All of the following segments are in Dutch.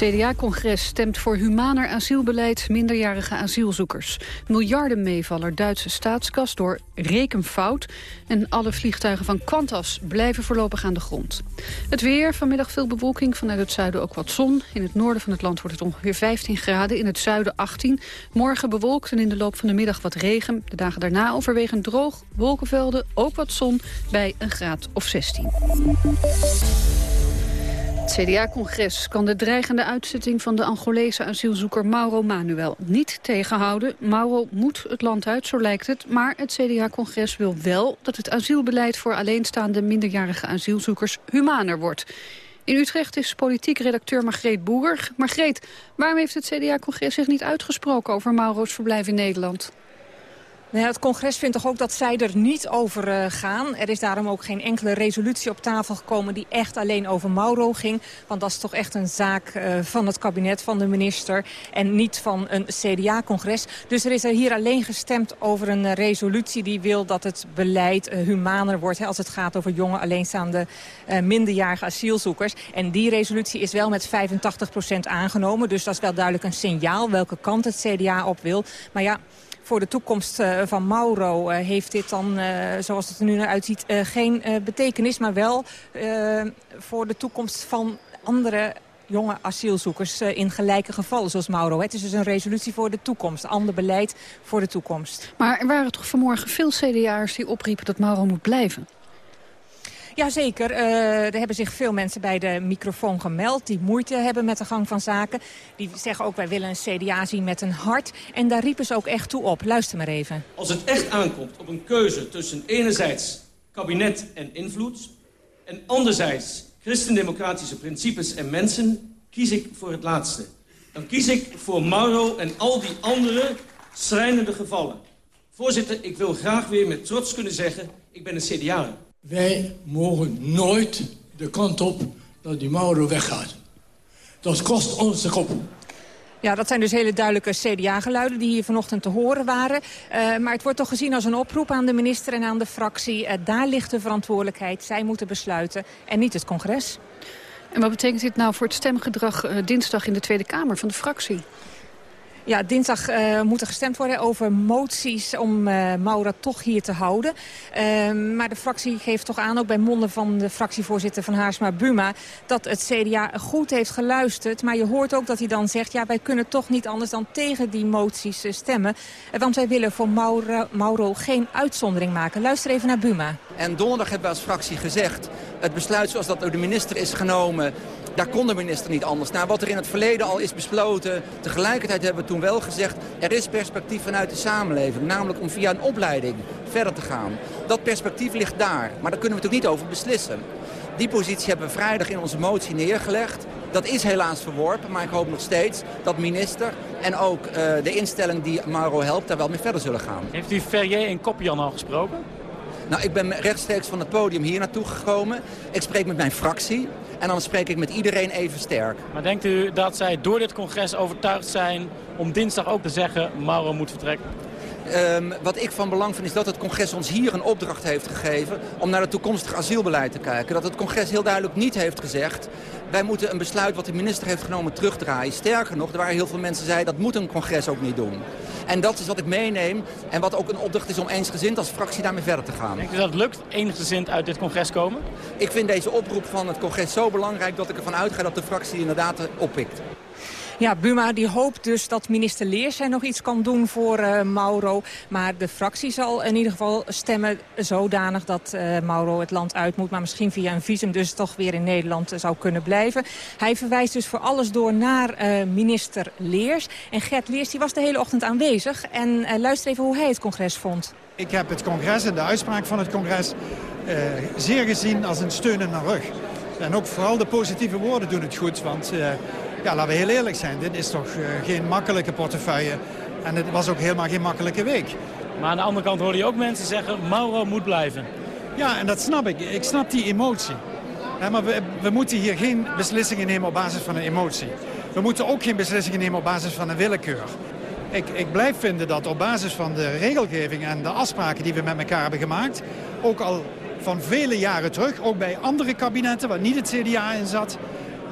CDA-congres stemt voor humaner asielbeleid minderjarige asielzoekers. Miljarden meevaller Duitse staatskas door rekenfout. En alle vliegtuigen van Qantas blijven voorlopig aan de grond. Het weer, vanmiddag veel bewolking, vanuit het zuiden ook wat zon. In het noorden van het land wordt het ongeveer 15 graden, in het zuiden 18. Morgen bewolkt en in de loop van de middag wat regen. De dagen daarna overwegend droog, wolkenvelden, ook wat zon bij een graad of 16. Het CDA-congres kan de dreigende uitzetting van de Angolese asielzoeker Mauro Manuel niet tegenhouden. Mauro moet het land uit, zo lijkt het. Maar het CDA-congres wil wel dat het asielbeleid voor alleenstaande minderjarige asielzoekers humaner wordt. In Utrecht is politiek redacteur Margreet Boer. Margreet, waarom heeft het CDA-congres zich niet uitgesproken over Mauro's verblijf in Nederland? Nou ja, het congres vindt toch ook dat zij er niet over uh, gaan. Er is daarom ook geen enkele resolutie op tafel gekomen die echt alleen over Mauro ging. Want dat is toch echt een zaak uh, van het kabinet, van de minister en niet van een CDA-congres. Dus er is er hier alleen gestemd over een uh, resolutie die wil dat het beleid humaner wordt. Hè, als het gaat over jonge alleenstaande minderjarige asielzoekers. En die resolutie is wel met 85% aangenomen. Dus dat is wel duidelijk een signaal welke kant het CDA op wil. Maar ja voor de toekomst eh, van Mauro eh, heeft dit dan, eh, zoals het er nu naar uitziet, geen betekenis. Maar wel voor de toekomst van andere jonge asielzoekers in gelijke gevallen, zoals Mauro. Het is dus een resolutie voor de toekomst, ander beleid voor de toekomst. Maar er waren toch vanmorgen veel CDA'ers die opriepen dat Mauro moet blijven? Jazeker, uh, er hebben zich veel mensen bij de microfoon gemeld... die moeite hebben met de gang van zaken. Die zeggen ook, wij willen een CDA zien met een hart. En daar riepen ze ook echt toe op. Luister maar even. Als het echt aankomt op een keuze tussen enerzijds kabinet en invloed... en anderzijds christendemocratische principes en mensen... kies ik voor het laatste. Dan kies ik voor Mauro en al die andere schrijnende gevallen. Voorzitter, ik wil graag weer met trots kunnen zeggen... ik ben een CDA. Wij mogen nooit de kant op dat die Mauro weggaat. Dat kost ons de kop. Ja, dat zijn dus hele duidelijke CDA-geluiden die hier vanochtend te horen waren. Uh, maar het wordt toch gezien als een oproep aan de minister en aan de fractie. Uh, daar ligt de verantwoordelijkheid. Zij moeten besluiten en niet het congres. En wat betekent dit nou voor het stemgedrag uh, dinsdag in de Tweede Kamer van de fractie? Ja, dinsdag uh, moet er gestemd worden over moties om uh, Maura toch hier te houden. Uh, maar de fractie geeft toch aan, ook bij monden van de fractievoorzitter van Haarsma Buma... dat het CDA goed heeft geluisterd. Maar je hoort ook dat hij dan zegt, ja, wij kunnen toch niet anders dan tegen die moties uh, stemmen. want wij willen voor Mauro, Mauro geen uitzondering maken. Luister even naar Buma. En donderdag hebben we als fractie gezegd, het besluit zoals dat door de minister is genomen daar kon de minister niet anders. Nou, wat er in het verleden al is besloten, tegelijkertijd hebben we toen wel gezegd... er is perspectief vanuit de samenleving, namelijk om via een opleiding verder te gaan. Dat perspectief ligt daar, maar daar kunnen we natuurlijk niet over beslissen. Die positie hebben we vrijdag in onze motie neergelegd. Dat is helaas verworpen, maar ik hoop nog steeds dat minister en ook uh, de instelling die Mauro helpt daar wel mee verder zullen gaan. Heeft u Ferrier en Kopjan al gesproken? Nou, ik ben rechtstreeks van het podium hier naartoe gekomen. Ik spreek met mijn fractie. En dan spreek ik met iedereen even sterk. Maar denkt u dat zij door dit congres overtuigd zijn om dinsdag ook te zeggen... Mauro moet vertrekken? Um, wat ik van belang vind is dat het congres ons hier een opdracht heeft gegeven... om naar het toekomstig asielbeleid te kijken. Dat het congres heel duidelijk niet heeft gezegd... wij moeten een besluit wat de minister heeft genomen terugdraaien. Sterker nog, er waren heel veel mensen die zeiden... dat moet een congres ook niet doen. En dat is wat ik meeneem en wat ook een opdracht is om eensgezind als fractie daarmee verder te gaan. Denkt u dat het lukt eensgezind uit dit congres komen? Ik vind deze oproep van het congres zo belangrijk dat ik ervan uitga dat de fractie inderdaad oppikt. Ja, Buma die hoopt dus dat minister Leers nog iets kan doen voor uh, Mauro. Maar de fractie zal in ieder geval stemmen zodanig dat uh, Mauro het land uit moet. Maar misschien via een visum dus toch weer in Nederland uh, zou kunnen blijven. Hij verwijst dus voor alles door naar minister Leers. En Gert Leers die was de hele ochtend aanwezig. En luister even hoe hij het congres vond. Ik heb het congres en de uitspraak van het congres zeer gezien als een steun in mijn rug. En ook vooral de positieve woorden doen het goed. Want ja, laten we heel eerlijk zijn. Dit is toch uh, geen makkelijke portefeuille. En het was ook helemaal geen makkelijke week. Maar aan de andere kant hoorde je ook mensen zeggen... Mauro moet blijven. Ja, en dat snap ik. Ik snap die emotie. maar we, we moeten hier geen beslissingen nemen op basis van een emotie. We moeten ook geen beslissingen nemen op basis van een willekeur. Ik, ik blijf vinden dat op basis van de regelgeving en de afspraken die we met elkaar hebben gemaakt... ook al van vele jaren terug, ook bij andere kabinetten waar niet het CDA in zat,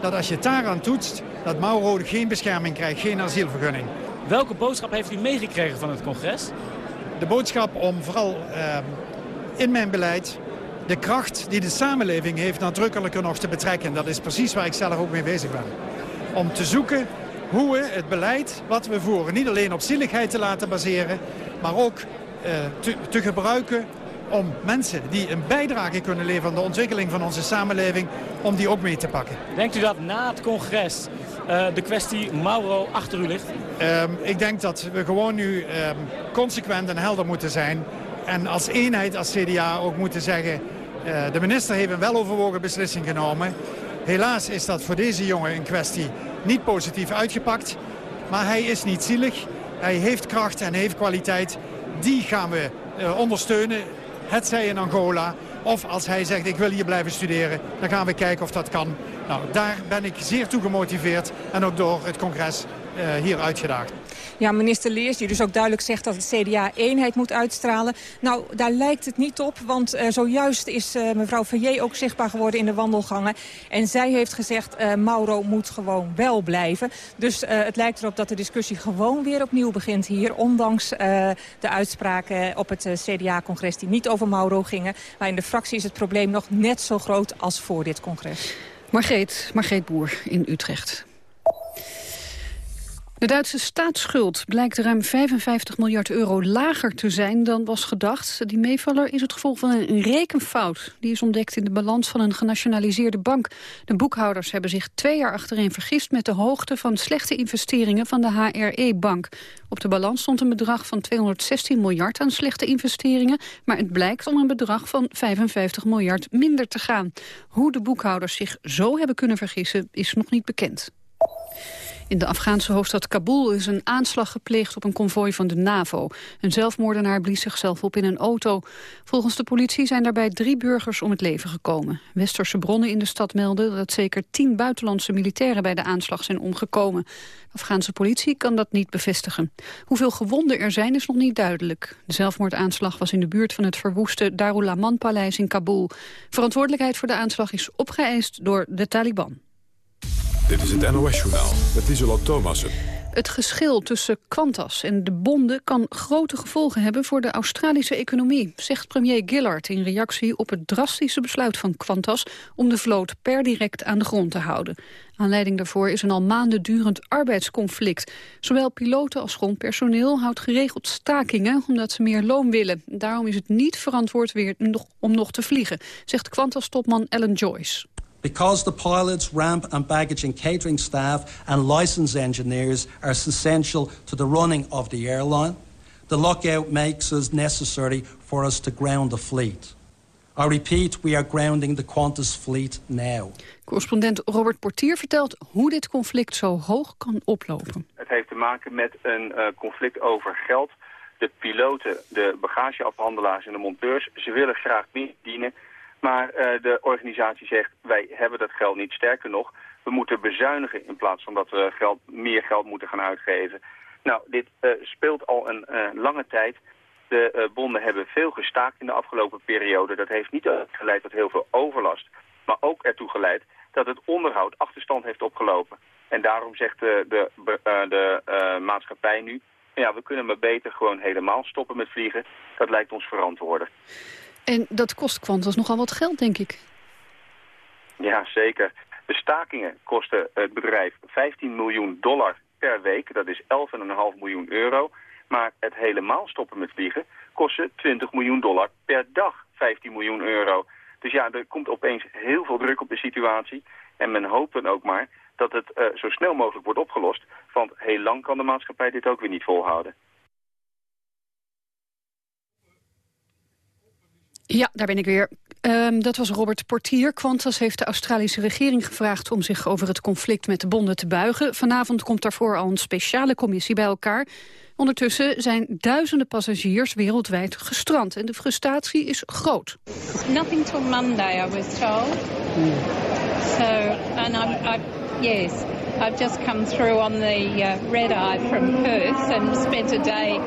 dat als je het daaraan toetst, dat Mauro geen bescherming krijgt, geen asielvergunning. Welke boodschap heeft u meegekregen van het congres? De boodschap om vooral uh, in mijn beleid de kracht die de samenleving heeft nadrukkelijker nog te betrekken. Dat is precies waar ik zelf ook mee bezig ben. Om te zoeken hoe we het beleid wat we voeren niet alleen op zieligheid te laten baseren... maar ook uh, te, te gebruiken om mensen die een bijdrage kunnen leveren aan de ontwikkeling van onze samenleving, om die ook mee te pakken. Denkt u dat na het congres uh, de kwestie Mauro achter u ligt? Um, ik denk dat we gewoon nu um, consequent en helder moeten zijn. En als eenheid, als CDA ook moeten zeggen... Uh, de minister heeft een weloverwogen beslissing genomen. Helaas is dat voor deze jongen in kwestie niet positief uitgepakt. Maar hij is niet zielig. Hij heeft kracht en heeft kwaliteit. Die gaan we uh, ondersteunen. Het zij in Angola. Of als hij zegt ik wil hier blijven studeren. Dan gaan we kijken of dat kan. Nou, daar ben ik zeer toe gemotiveerd. En ook door het congres hier uitgedaagd. Ja, minister Leers, die dus ook duidelijk zegt dat het CDA eenheid moet uitstralen. Nou, daar lijkt het niet op, want uh, zojuist is uh, mevrouw Verrier ook zichtbaar geworden in de wandelgangen. En zij heeft gezegd, uh, Mauro moet gewoon wel blijven. Dus het lijkt erop dat de discussie gewoon weer opnieuw begint hier. Ondanks de uitspraken op het CDA-congres die niet over Mauro gingen. Maar in de fractie is het probleem nog net zo groot als voor dit congres. Margreet, Margreet Boer in Utrecht. De Duitse staatsschuld blijkt ruim 55 miljard euro lager te zijn dan was gedacht. Die meevaller is het gevolg van een rekenfout. Die is ontdekt in de balans van een genationaliseerde bank. De boekhouders hebben zich twee jaar achtereen vergist... met de hoogte van slechte investeringen van de HRE-bank. Op de balans stond een bedrag van 216 miljard aan slechte investeringen... maar het blijkt om een bedrag van 55 miljard minder te gaan. Hoe de boekhouders zich zo hebben kunnen vergissen is nog niet bekend. In de Afghaanse hoofdstad Kabul is een aanslag gepleegd op een konvooi van de NAVO. Een zelfmoordenaar blies zichzelf op in een auto. Volgens de politie zijn daarbij drie burgers om het leven gekomen. Westerse bronnen in de stad melden dat zeker tien buitenlandse militairen bij de aanslag zijn omgekomen. De Afghaanse politie kan dat niet bevestigen. Hoeveel gewonden er zijn is nog niet duidelijk. De zelfmoordaanslag was in de buurt van het verwoeste Darul Aman-paleis in Kabul. Verantwoordelijkheid voor de aanslag is opgeëist door de Taliban. Dit is het NOS-journaal met Isola Thomassen. Het geschil tussen Qantas en de bonden kan grote gevolgen hebben voor de Australische economie, zegt premier Gillard in reactie op het drastische besluit van Qantas om de vloot per direct aan de grond te houden. Aanleiding daarvoor is een al maanden durend arbeidsconflict. Zowel piloten als grondpersoneel houdt geregeld stakingen omdat ze meer loon willen. Daarom is het niet verantwoord weer om nog te vliegen, zegt Qantas-topman Alan Joyce. Because the pilots, ramp and baggage and catering staff and licensed engineers are essential to the running of the airline, the lockout makes it necessary for us to ground the fleet. I repeat, we are grounding the Qantas fleet now. Correspondent Robert Portier vertelt hoe dit conflict zo hoog kan oplopen. Het heeft te maken met een uh, conflict over geld. De piloten, de bagageafhandelaars en de monteurs, ze willen graag meer dienen maar uh, de organisatie zegt, wij hebben dat geld niet. Sterker nog, we moeten bezuinigen in plaats van dat we geld, meer geld moeten gaan uitgeven. Nou, dit uh, speelt al een uh, lange tijd. De bonden hebben veel gestaakt in de afgelopen periode. Dat heeft niet geleid tot heel veel overlast, maar ook ertoe geleid dat het onderhoud achterstand heeft opgelopen. En daarom zegt de, de, de maatschappij nu, ja, we kunnen maar beter gewoon helemaal stoppen met vliegen. Dat lijkt ons verantwoorden. En dat kost Qantas nogal wat geld, denk ik. Ja, zeker. De stakingen kosten het bedrijf 15 miljoen dollar per week. Dat is 11,5 miljoen euro. Maar het helemaal stoppen met vliegen kostte 20 miljoen dollar per dag. 15 miljoen euro. Dus ja, er komt opeens heel veel druk op de situatie. En men hoopt dan ook maar dat het uh, zo snel mogelijk wordt opgelost. Want heel lang kan de maatschappij dit ook weer niet volhouden. Ja, daar ben ik weer. Um, dat was Robert Portier. Qantas heeft de Australische regering gevraagd om zich over het conflict met de bonden te buigen. Vanavond komt daarvoor al een speciale commissie bij elkaar. Ondertussen zijn duizenden passagiers wereldwijd gestrand en de frustratie is groot. Nothing till Monday, I was told. So, and I'm, I, yes, I've just come through on the uh, red eye from Perth and spent a day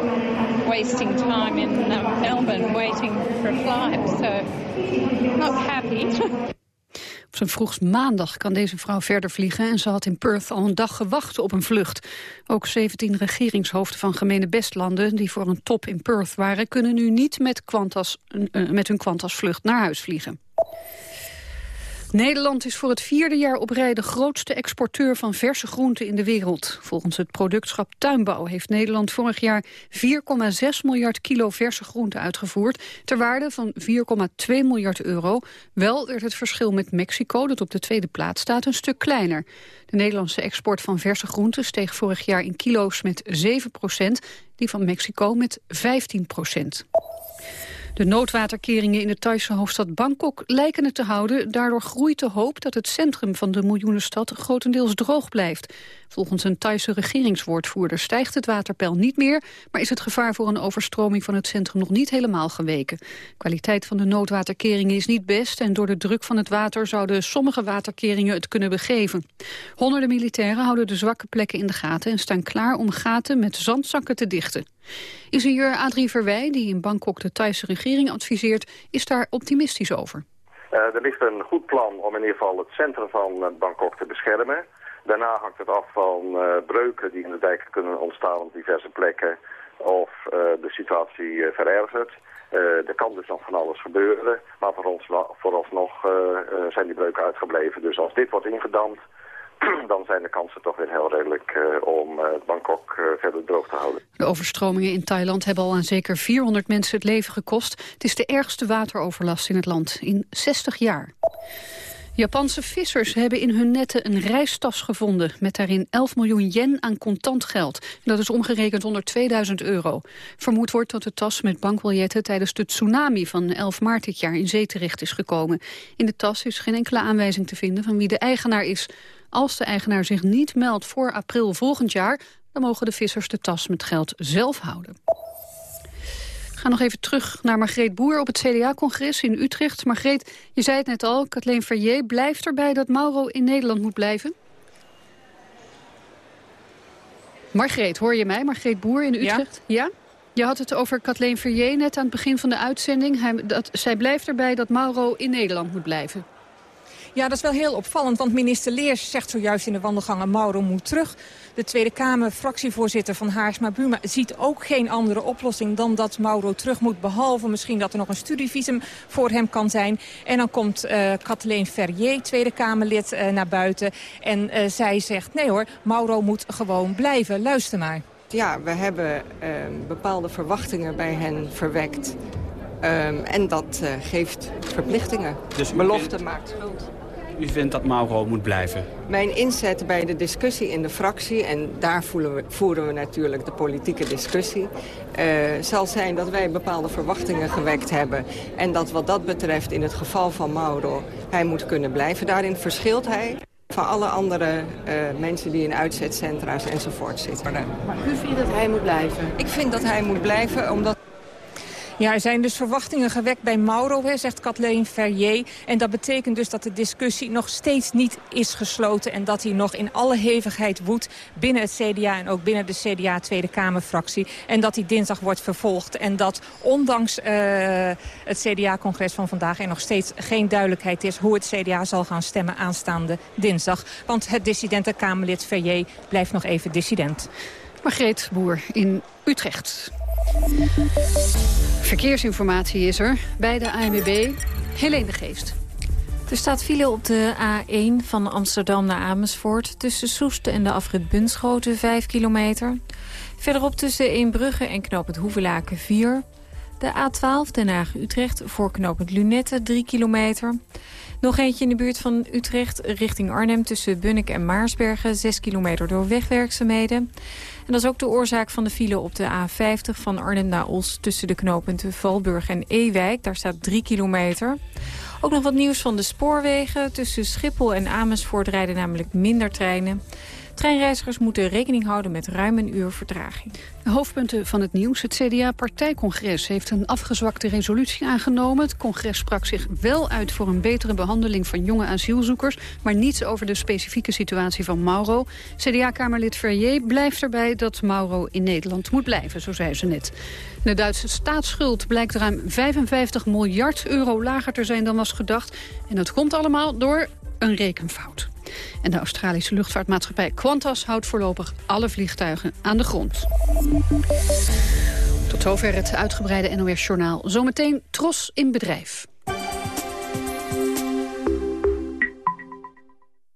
wasting time in um, Melbourne waiting for a flight. So, not happy. Op zijn vroegst maandag kan deze vrouw verder vliegen... en ze had in Perth al een dag gewacht op een vlucht. Ook 17 regeringshoofden van gemene bestlanden... die voor een top in Perth waren... kunnen nu niet met, Qantas, uh, met hun Qantas-vlucht naar huis vliegen. Nederland is voor het vierde jaar op rij de grootste exporteur van verse groenten in de wereld. Volgens het productschap Tuinbouw heeft Nederland vorig jaar 4,6 miljard kilo verse groenten uitgevoerd, ter waarde van 4,2 miljard euro. Wel werd het verschil met Mexico, dat op de tweede plaats staat, een stuk kleiner. De Nederlandse export van verse groenten steeg vorig jaar in kilo's met 7 procent, die van Mexico met 15 procent. De noodwaterkeringen in de Thaise hoofdstad Bangkok lijken het te houden. Daardoor groeit de hoop dat het centrum van de miljoenenstad grotendeels droog blijft. Volgens een Thaise regeringswoordvoerder stijgt het waterpeil niet meer... maar is het gevaar voor een overstroming van het centrum nog niet helemaal geweken. De kwaliteit van de noodwaterkeringen is niet best... en door de druk van het water zouden sommige waterkeringen het kunnen begeven. Honderden militairen houden de zwakke plekken in de gaten... en staan klaar om gaten met zandzakken te dichten. Ingenieur Adrie Verwij, die in Bangkok de Thaise regering adviseert... is daar optimistisch over. Uh, er ligt een goed plan om in ieder geval het centrum van uh, Bangkok te beschermen. Daarna hangt het af van uh, breuken die in de dijk kunnen ontstaan op diverse plekken of de situatie verergert. er kan dus nog van alles gebeuren, maar voor ons, vooralsnog zijn die breuken uitgebleven. Dus als dit wordt ingedamd, dan zijn de kansen toch weer heel redelijk om Bangkok verder droog te houden. De overstromingen in Thailand hebben al aan zeker 400 mensen het leven gekost. Het is de ergste wateroverlast in het land in 60 jaar. Japanse vissers hebben in hun netten een reistas gevonden... met daarin 11 miljoen yen aan contant geld. Dat is omgerekend onder 2000 euro. Vermoed wordt dat de tas met bankbiljetten... tijdens de tsunami van 11 maart dit jaar in zee terecht is gekomen. In de tas is geen enkele aanwijzing te vinden van wie de eigenaar is. Als de eigenaar zich niet meldt voor april volgend jaar... dan mogen de vissers de tas met geld zelf houden ga nog even terug naar Margreet Boer op het CDA-congres in Utrecht. Margreet, je zei het net al, Kathleen Verrier blijft erbij dat Mauro in Nederland moet blijven? Margreet, hoor je mij? Margreet Boer in Utrecht? Ja? ja? Je had het over Kathleen Verrier net aan het begin van de uitzending. Hij, dat, zij blijft erbij dat Mauro in Nederland moet blijven. Ja, dat is wel heel opvallend, want minister Leers zegt zojuist in de wandelgangen Mauro moet terug. De Tweede Kamer, fractievoorzitter van Haarsma Buma, ziet ook geen andere oplossing dan dat Mauro terug moet. Behalve misschien dat er nog een studievisum voor hem kan zijn. En dan komt uh, Kathleen Ferrier, Tweede Kamerlid, uh, naar buiten. En uh, zij zegt, nee hoor, Mauro moet gewoon blijven. Luister maar. Ja, we hebben bepaalde verwachtingen bij hen verwekt. Um, en dat geeft verplichtingen. Dus Belofte maakt schuld. U vindt dat Mauro moet blijven? Mijn inzet bij de discussie in de fractie... en daar we, voeren we natuurlijk de politieke discussie... Uh, zal zijn dat wij bepaalde verwachtingen gewekt hebben... en dat wat dat betreft in het geval van Mauro... hij moet kunnen blijven. Daarin verschilt hij van alle andere uh, mensen die in uitzetcentra's enzovoort zitten. Maar u vindt dat hij moet blijven? Ik vind dat hij moet blijven, omdat... Ja, er zijn dus verwachtingen gewekt bij Mauro, zegt Kathleen Verrier. En dat betekent dus dat de discussie nog steeds niet is gesloten... en dat hij nog in alle hevigheid woedt binnen het CDA... en ook binnen de CDA Tweede Kamerfractie. En dat hij dinsdag wordt vervolgd. En dat ondanks uh, het CDA-congres van vandaag... er nog steeds geen duidelijkheid is hoe het CDA zal gaan stemmen aanstaande dinsdag. Want het dissidente Kamerlid Verrier blijft nog even dissident. Margreet Boer in Utrecht. Verkeersinformatie is er bij de ANWB. Helene de Geest. Er staat file op de A1 van Amsterdam naar Amersfoort... tussen Soesten en de afrit Bunschoten 5 kilometer. Verderop tussen Eembrugge en knooppunt Hoevelaken 4. De A12 Den Haag-Utrecht voor knooppunt Lunette 3 kilometer. Nog eentje in de buurt van Utrecht richting Arnhem... tussen Bunnik en Maarsbergen 6 kilometer door wegwerkzaamheden. En dat is ook de oorzaak van de file op de A50 van Arnhem naar Os... tussen de knooppunten Valburg en Ewijk. Daar staat 3 kilometer. Ook nog wat nieuws van de spoorwegen. Tussen Schiphol en Amersfoort rijden namelijk minder treinen. Treinreizigers moeten rekening houden met ruim een uur vertraging. De hoofdpunten van het nieuws. Het CDA-partijcongres heeft een afgezwakte resolutie aangenomen. Het congres sprak zich wel uit voor een betere behandeling van jonge asielzoekers... maar niets over de specifieke situatie van Mauro. CDA-kamerlid Verrier blijft erbij dat Mauro in Nederland moet blijven, zo zei ze net. De Duitse staatsschuld blijkt ruim 55 miljard euro lager te zijn dan was gedacht. En dat komt allemaal door een rekenfout. En de Australische luchtvaartmaatschappij Qantas houdt voorlopig alle vliegtuigen aan de grond. Tot zover het uitgebreide NOS-journaal. Zometeen Tros in bedrijf.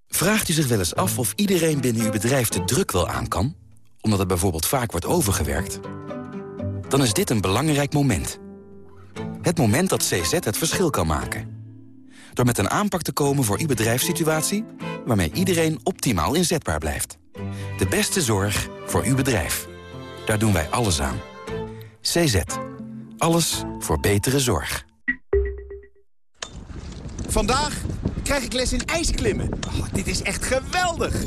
Vraagt u zich wel eens af of iedereen binnen uw bedrijf de druk wel aan kan? Omdat er bijvoorbeeld vaak wordt overgewerkt? Dan is dit een belangrijk moment. Het moment dat CZ het verschil kan maken. Door met een aanpak te komen voor uw bedrijfssituatie... waarmee iedereen optimaal inzetbaar blijft. De beste zorg voor uw bedrijf. Daar doen wij alles aan. CZ. Alles voor betere zorg. Vandaag krijg ik les in ijsklimmen. Oh, dit is echt geweldig!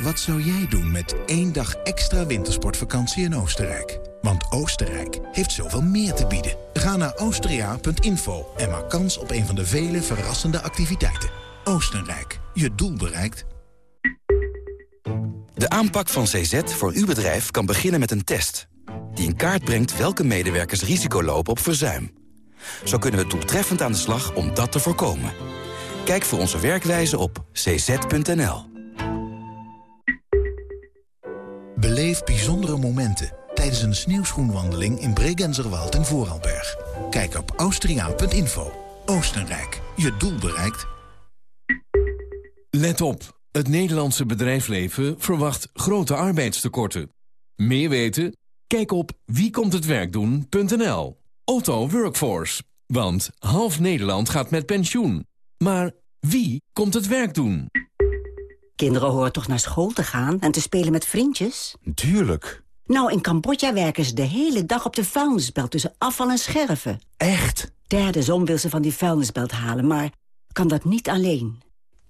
Wat zou jij doen met één dag extra wintersportvakantie in Oostenrijk? Want Oostenrijk heeft zoveel meer te bieden. Ga naar austria.info en maak kans op een van de vele verrassende activiteiten. Oostenrijk, je doel bereikt. De aanpak van CZ voor uw bedrijf kan beginnen met een test... die in kaart brengt welke medewerkers risico lopen op verzuim. Zo kunnen we doeltreffend aan de slag om dat te voorkomen. Kijk voor onze werkwijze op cz.nl. Beleef bijzondere momenten tijdens een sneeuwschoenwandeling in Bregenzerwald en Vooralberg. Kijk op austriaan.info. Oostenrijk, je doel bereikt. Let op, het Nederlandse bedrijfsleven verwacht grote arbeidstekorten. Meer weten? Kijk op wiekomthetwerkdoen.nl. Otto Workforce, want half Nederland gaat met pensioen. Maar wie komt het werk doen? Kinderen horen toch naar school te gaan en te spelen met vriendjes? Tuurlijk. Nou, in Cambodja werken ze de hele dag op de vuilnisbelt tussen afval en scherven. Echt? Derde zon wil ze van die vuilnisbelt halen, maar kan dat niet alleen.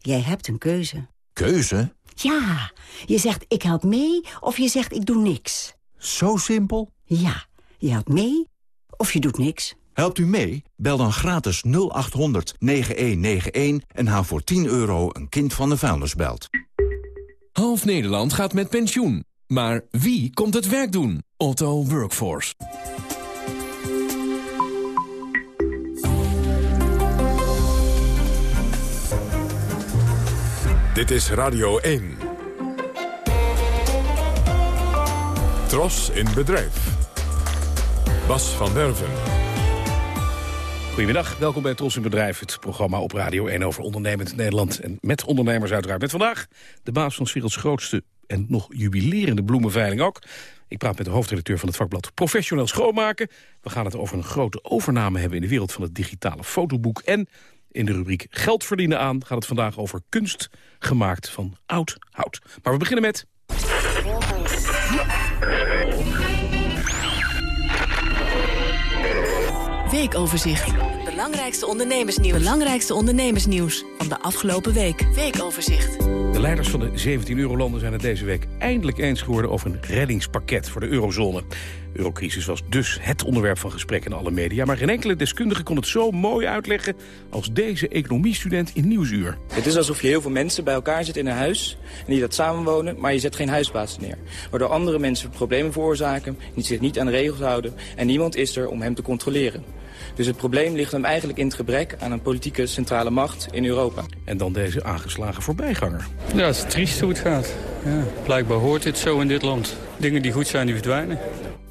Jij hebt een keuze. Keuze? Ja, je zegt ik help mee of je zegt ik doe niks. Zo simpel? Ja, je helpt mee of je doet niks. Helpt u mee? Bel dan gratis 0800 9191 en haal voor 10 euro een kind van de vuilnisbelt. Half Nederland gaat met pensioen. Maar wie komt het werk doen? Otto Workforce. Dit is Radio 1. Tros in bedrijf. Bas van Derven. Goedemiddag, welkom bij Tros in Bedrijf, het programma op Radio 1 over ondernemend Nederland. En met ondernemers uiteraard. Met vandaag de baas van werelds grootste en nog jubilerende bloemenveiling ook. Ik praat met de hoofdredacteur van het vakblad Professioneel Schoonmaken. We gaan het over een grote overname hebben in de wereld van het digitale fotoboek. En in de rubriek Geld verdienen aan gaat het vandaag over kunst gemaakt van oud hout. Maar we beginnen met... Weekoverzicht. Belangrijkste ondernemersnieuws. Belangrijkste ondernemersnieuws van de afgelopen week. Weekoverzicht. De leiders van de 17 eurolanden zijn het deze week eindelijk eens geworden over een reddingspakket voor de eurozone. De eurocrisis was dus het onderwerp van gesprek in alle media, maar geen enkele deskundige kon het zo mooi uitleggen als deze economiestudent in Nieuwsuur. Het is alsof je heel veel mensen bij elkaar zit in een huis en die dat samenwonen, maar je zet geen huisbaas neer. Waardoor andere mensen problemen veroorzaken, die zich niet aan de regels houden en niemand is er om hem te controleren. Dus het probleem ligt hem eigenlijk in het gebrek aan een politieke centrale macht in Europa. En dan deze aangeslagen voorbijganger. Ja, het is triest hoe het gaat. Ja, blijkbaar hoort dit zo in dit land. Dingen die goed zijn, die verdwijnen.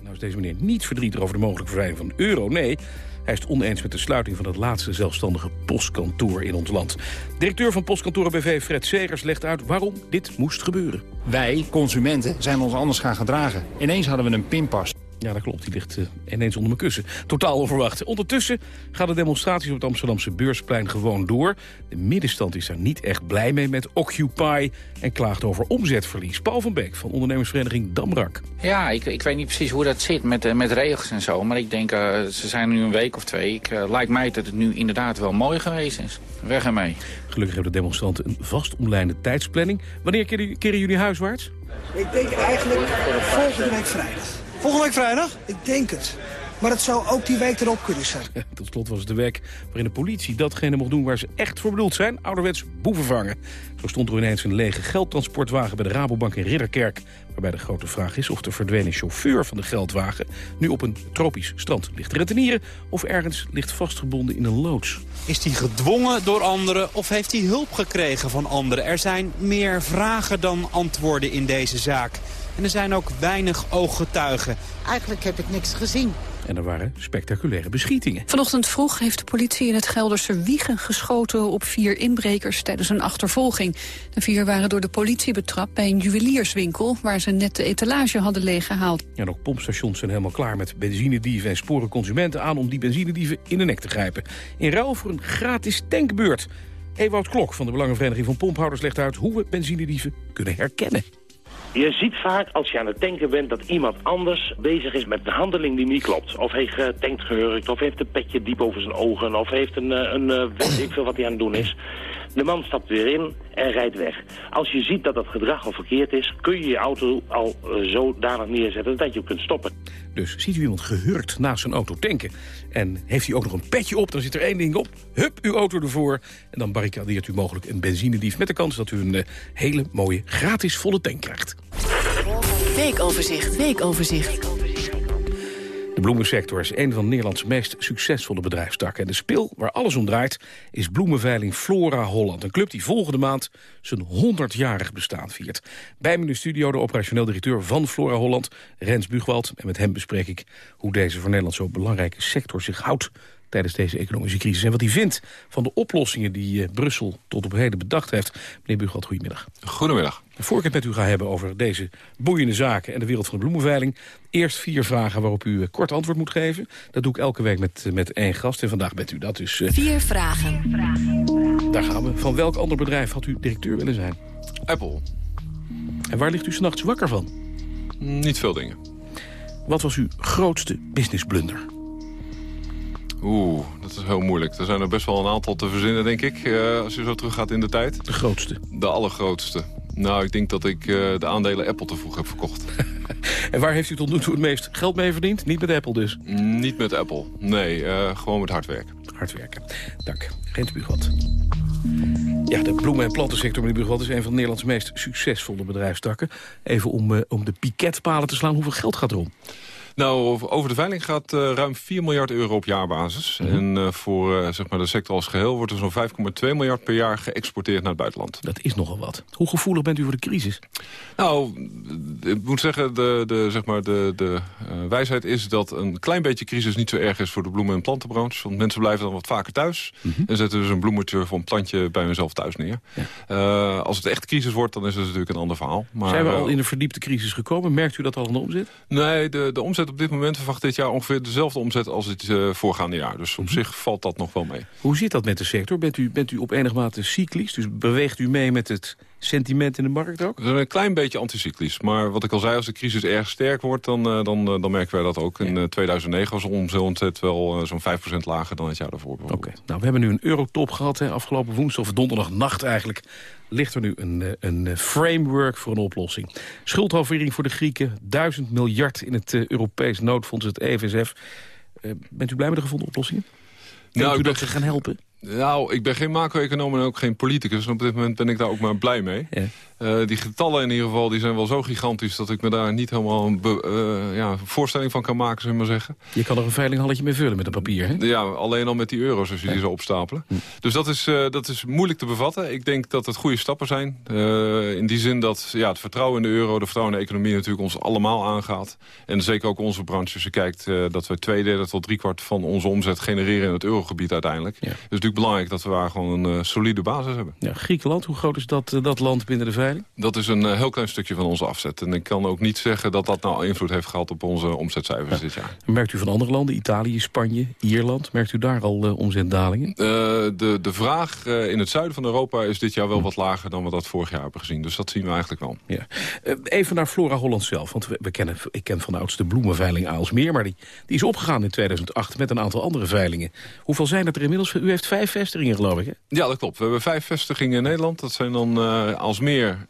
Nou is deze meneer niet verdrietig over de mogelijke verdwijning van de euro, nee... Hij is het oneens met de sluiting van het laatste zelfstandige postkantoor in ons land. Directeur van postkantoor BV Fred Segers legt uit waarom dit moest gebeuren. Wij, consumenten, zijn ons anders gaan gedragen. Ineens hadden we een pinpas. Ja, dat klopt. Die ligt uh, ineens onder mijn kussen. Totaal onverwacht. Ondertussen gaan de demonstraties op het Amsterdamse Beursplein gewoon door. De middenstand is daar niet echt blij mee met Occupy... en klaagt over omzetverlies. Paul van Beek van ondernemersvereniging Damrak. Ja, ik, ik weet niet precies hoe dat zit met, uh, met regels en zo. Maar ik denk, uh, ze zijn nu een week of twee. Ik, lijkt mij dat het nu inderdaad wel mooi geweest is. Weg ermee. Gelukkig hebben de demonstranten een vast omlijnde tijdsplanning. Wanneer keren, keren jullie huiswaarts? Ik denk eigenlijk volgende week vrijdag. Volgende week vrijdag? Ik denk het. Maar het zou ook die week erop kunnen zijn. Tot slot was het de week waarin de politie datgene mocht doen waar ze echt voor bedoeld zijn. Ouderwets boeven vangen. Zo stond er ineens een lege geldtransportwagen bij de Rabobank in Ridderkerk. Waarbij de grote vraag is of de verdwenen chauffeur van de geldwagen... nu op een tropisch strand ligt te retenieren... of ergens ligt vastgebonden in een loods. Is hij gedwongen door anderen of heeft hij hulp gekregen van anderen? Er zijn meer vragen dan antwoorden in deze zaak. En er zijn ook weinig ooggetuigen. Eigenlijk heb ik niks gezien. En er waren spectaculaire beschietingen. Vanochtend vroeg heeft de politie in het Gelderse Wiegen geschoten op vier inbrekers tijdens een achtervolging. De vier waren door de politie betrapt bij een juwelierswinkel waar ze net de etalage hadden leeggehaald. En ook pompstations zijn helemaal klaar met benzinedieven en sporen consumenten aan om die benzinedieven in de nek te grijpen. In ruil voor een gratis tankbeurt. Ewout Klok van de Belangenvereniging van Pomphouders legt uit hoe we benzinedieven kunnen herkennen. Je ziet vaak als je aan het tanken bent dat iemand anders bezig is met een handeling die niet klopt. Of heeft getankt gehurkt, of heeft een petje diep over zijn ogen, of heeft een, een, een weet ik veel wat hij aan het doen is. De man stapt weer in en rijdt weg. Als je ziet dat dat gedrag al verkeerd is, kun je je auto al uh, zodanig neerzetten dat je kunt stoppen. Dus ziet u iemand gehurkt naast zijn auto tanken en heeft hij ook nog een petje op, dan zit er één ding op. Hup, uw auto ervoor. En dan barricadeert u mogelijk een benzinedief met de kans dat u een uh, hele mooie gratis volle tank krijgt. Weekoverzicht, weekoverzicht. De bloemensector is een van Nederlands meest succesvolle bedrijfstakken. En de spil waar alles om draait is bloemenveiling Flora Holland. Een club die volgende maand zijn 100-jarig bestaan viert. Bij me in de studio de operationeel directeur van Flora Holland, Rens Bugwald. En met hem bespreek ik hoe deze voor Nederland zo belangrijke sector zich houdt tijdens deze economische crisis. En wat hij vindt van de oplossingen die uh, Brussel tot op heden bedacht heeft. Meneer Bugwald, goedemiddag. Goedemiddag. Voor ik het met u ga hebben over deze boeiende zaken en de wereld van de bloemenveiling. Eerst vier vragen waarop u uh, kort antwoord moet geven. Dat doe ik elke week met, uh, met één gast en vandaag bent u dat. Dus, vier vragen. Daar gaan we. Van welk ander bedrijf had u directeur willen zijn? Apple. En waar ligt u s'nachts wakker van? Niet veel dingen. Wat was uw grootste businessblunder? Oeh, dat is heel moeilijk. Er zijn er best wel een aantal te verzinnen, denk ik, uh, als je zo teruggaat in de tijd. De grootste? De allergrootste. Nou, ik denk dat ik uh, de aandelen Apple te vroeg heb verkocht. en waar heeft u tot nu toe het meest geld mee verdiend? Niet met Apple dus? Niet met Apple, nee. Uh, gewoon met hard werken. Hard werken. Dank. Gent Bugat. Ja, de bloemen- en plantensector, meneer Bugat, is een van Nederlands meest succesvolle bedrijfstakken. Even om, om de piketpalen te slaan, hoeveel geld gaat erom? Nou, over de veiling gaat uh, ruim 4 miljard euro op jaarbasis. Mm -hmm. En uh, voor uh, zeg maar de sector als geheel wordt er zo'n 5,2 miljard per jaar geëxporteerd naar het buitenland. Dat is nogal wat. Hoe gevoelig bent u voor de crisis? Nou, ik moet zeggen, de, de, zeg maar de, de wijsheid is dat een klein beetje crisis niet zo erg is voor de bloemen- en plantenbranche. Want mensen blijven dan wat vaker thuis. Mm -hmm. En zetten dus een bloemetje of een plantje bij hunzelf thuis neer. Ja. als het echt crisis wordt, dan is het natuurlijk een ander verhaal. Maar, Zijn we al in een verdiepte crisis gekomen? Merkt u dat al aan de omzet? Nee, de, de omzet op dit moment verwacht dit jaar ongeveer dezelfde omzet als het uh, voorgaande jaar. Dus op mm -hmm. zich valt dat nog wel mee. Hoe zit dat met de sector? Bent u, bent u op enig mate cyclisch? Dus beweegt u mee met het sentiment in de markt ook? Een klein beetje anticyclisch. Maar wat ik al zei, als de crisis erg sterk wordt, dan, uh, dan, uh, dan merken wij dat ook. In uh, 2009 was onze omzet wel zo'n 5% lager dan het jaar daarvoor. Oké, okay. nou we hebben nu een eurotop gehad, hè, afgelopen woensdag of donderdagnacht eigenlijk ligt er nu een, een framework voor een oplossing. Schuldhalvering voor de Grieken, 1000 miljard in het Europees noodfonds, het EFSF. bent u blij met de gevonden oplossingen? Denkt nou, u dat ze gaan helpen? Nou, ik ben geen macro-econoom en ook geen politicus. En op dit moment ben ik daar ook maar blij mee. Ja. Uh, die getallen in ieder geval die zijn wel zo gigantisch... dat ik me daar niet helemaal een uh, ja, voorstelling van kan maken, zullen we maar zeggen. Je kan er een veilinghalletje mee vullen met een papier, hè? Ja, alleen al met die euro's als je ja. die zo opstapelen. Hm. Dus dat is, uh, dat is moeilijk te bevatten. Ik denk dat het goede stappen zijn. in die zin dat ja, het vertrouwen in de euro, de vertrouwen in de economie... natuurlijk ons allemaal aangaat. En zeker ook onze branche. Als je kijkt dat we twee derde tot driekwart van onze omzet genereren... in het eurogebied uiteindelijk. Ja. Dus het is natuurlijk belangrijk dat we daar gewoon een solide basis hebben. Ja, Griekenland, hoe groot is dat, dat land binnen de Dat is een eh, heel klein stukje van onze afzet. En ik kan ook niet zeggen dat dat nou invloed heeft gehad op onze omzetcijfers dit jaar. Merkt u van andere landen, Italië, Spanje, Ierland... merkt u daar al uh, omzetdalingen? de, de vraag in het zuiden van Europa is dit jaar wel wat lager... dan we dat vorig jaar hebben gezien. Dus dat zien we eigenlijk wel. Ja. even naar Flora Holland zelf. Want we, we, kennen, ik ken van de oudste bloemenveiling Aalsmeer... maar die, die is opgegaan in 2008 met een aantal andere veilingen. Hoeveel zijn er inmiddels? U heeft vijf vestigingen, geloof ik, hè? Ja, dat klopt. We hebben vijf vestigingen in Nederland. Dat zijn dan uh,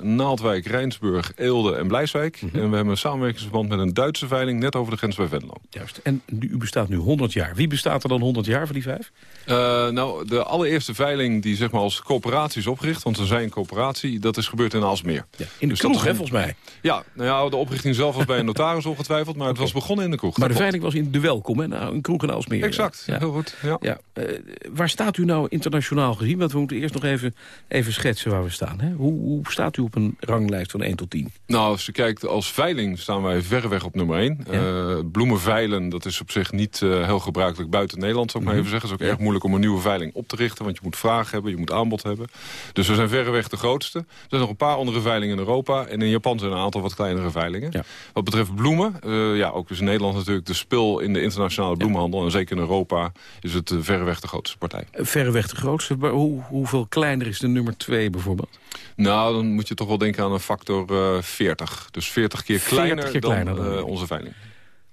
Naaldwijk, Rijnsburg, Eelde en Blijswijk. Mhm. En we hebben een samenwerkingsverband met een Duitse veiling... net over de grens bij Venlo. Juist. En u bestaat nu 100 jaar. Wie bestaat er dan 100 jaar van die vijf? Uh, nou, de allereerste veiling die zeg maar als coöperatie is opgericht... want we zijn een coöperatie, dat is gebeurd in Alsmeer. Ja, in de dus kroeg, hè, volgens mij? Ja, nou ja, de oprichting zelf was bij een notaris ongetwijfeld... maar het was begonnen in de kroeg. Maar de veiling was in de welkom, hè? Nou, een kroeg in Alsmeer. Exact, ja. heel goed. Ja. ja. Uh, waar staat u nou internationaal gezien? Want we moeten eerst nog even, even schetsen waar we staan. Hè? Hoe, hoe staat u op een ranglijst van 1 tot 10? Nou, als je kijkt als veiling staan wij verreweg op nummer 1. Ja. Uh, bloemenveilen, dat is op zich niet uh, heel gebruikelijk buiten Nederland, zou ik maar even zeggen. Het is ook erg moeilijk om een nieuwe veiling op te richten, want je moet vraag hebben, je moet aanbod hebben. Dus we zijn verreweg de grootste. Er zijn nog een paar andere veilingen in Europa en in Japan zijn een aantal wat kleinere veilingen. Ja. Wat betreft bloemen, uh, ja, ook is Nederland natuurlijk de spil in de internationale bloemenhandel. En zeker in Europa is het verreweg de grootste partij. Verreweg de grootste, maar hoe, hoeveel kleiner is de nummer 2 bijvoorbeeld? Nou, dan moet je toch wel denken aan een factor uh, 40. Dus 40 keer kleiner, 40 keer kleiner dan, dan uh, onze veiling.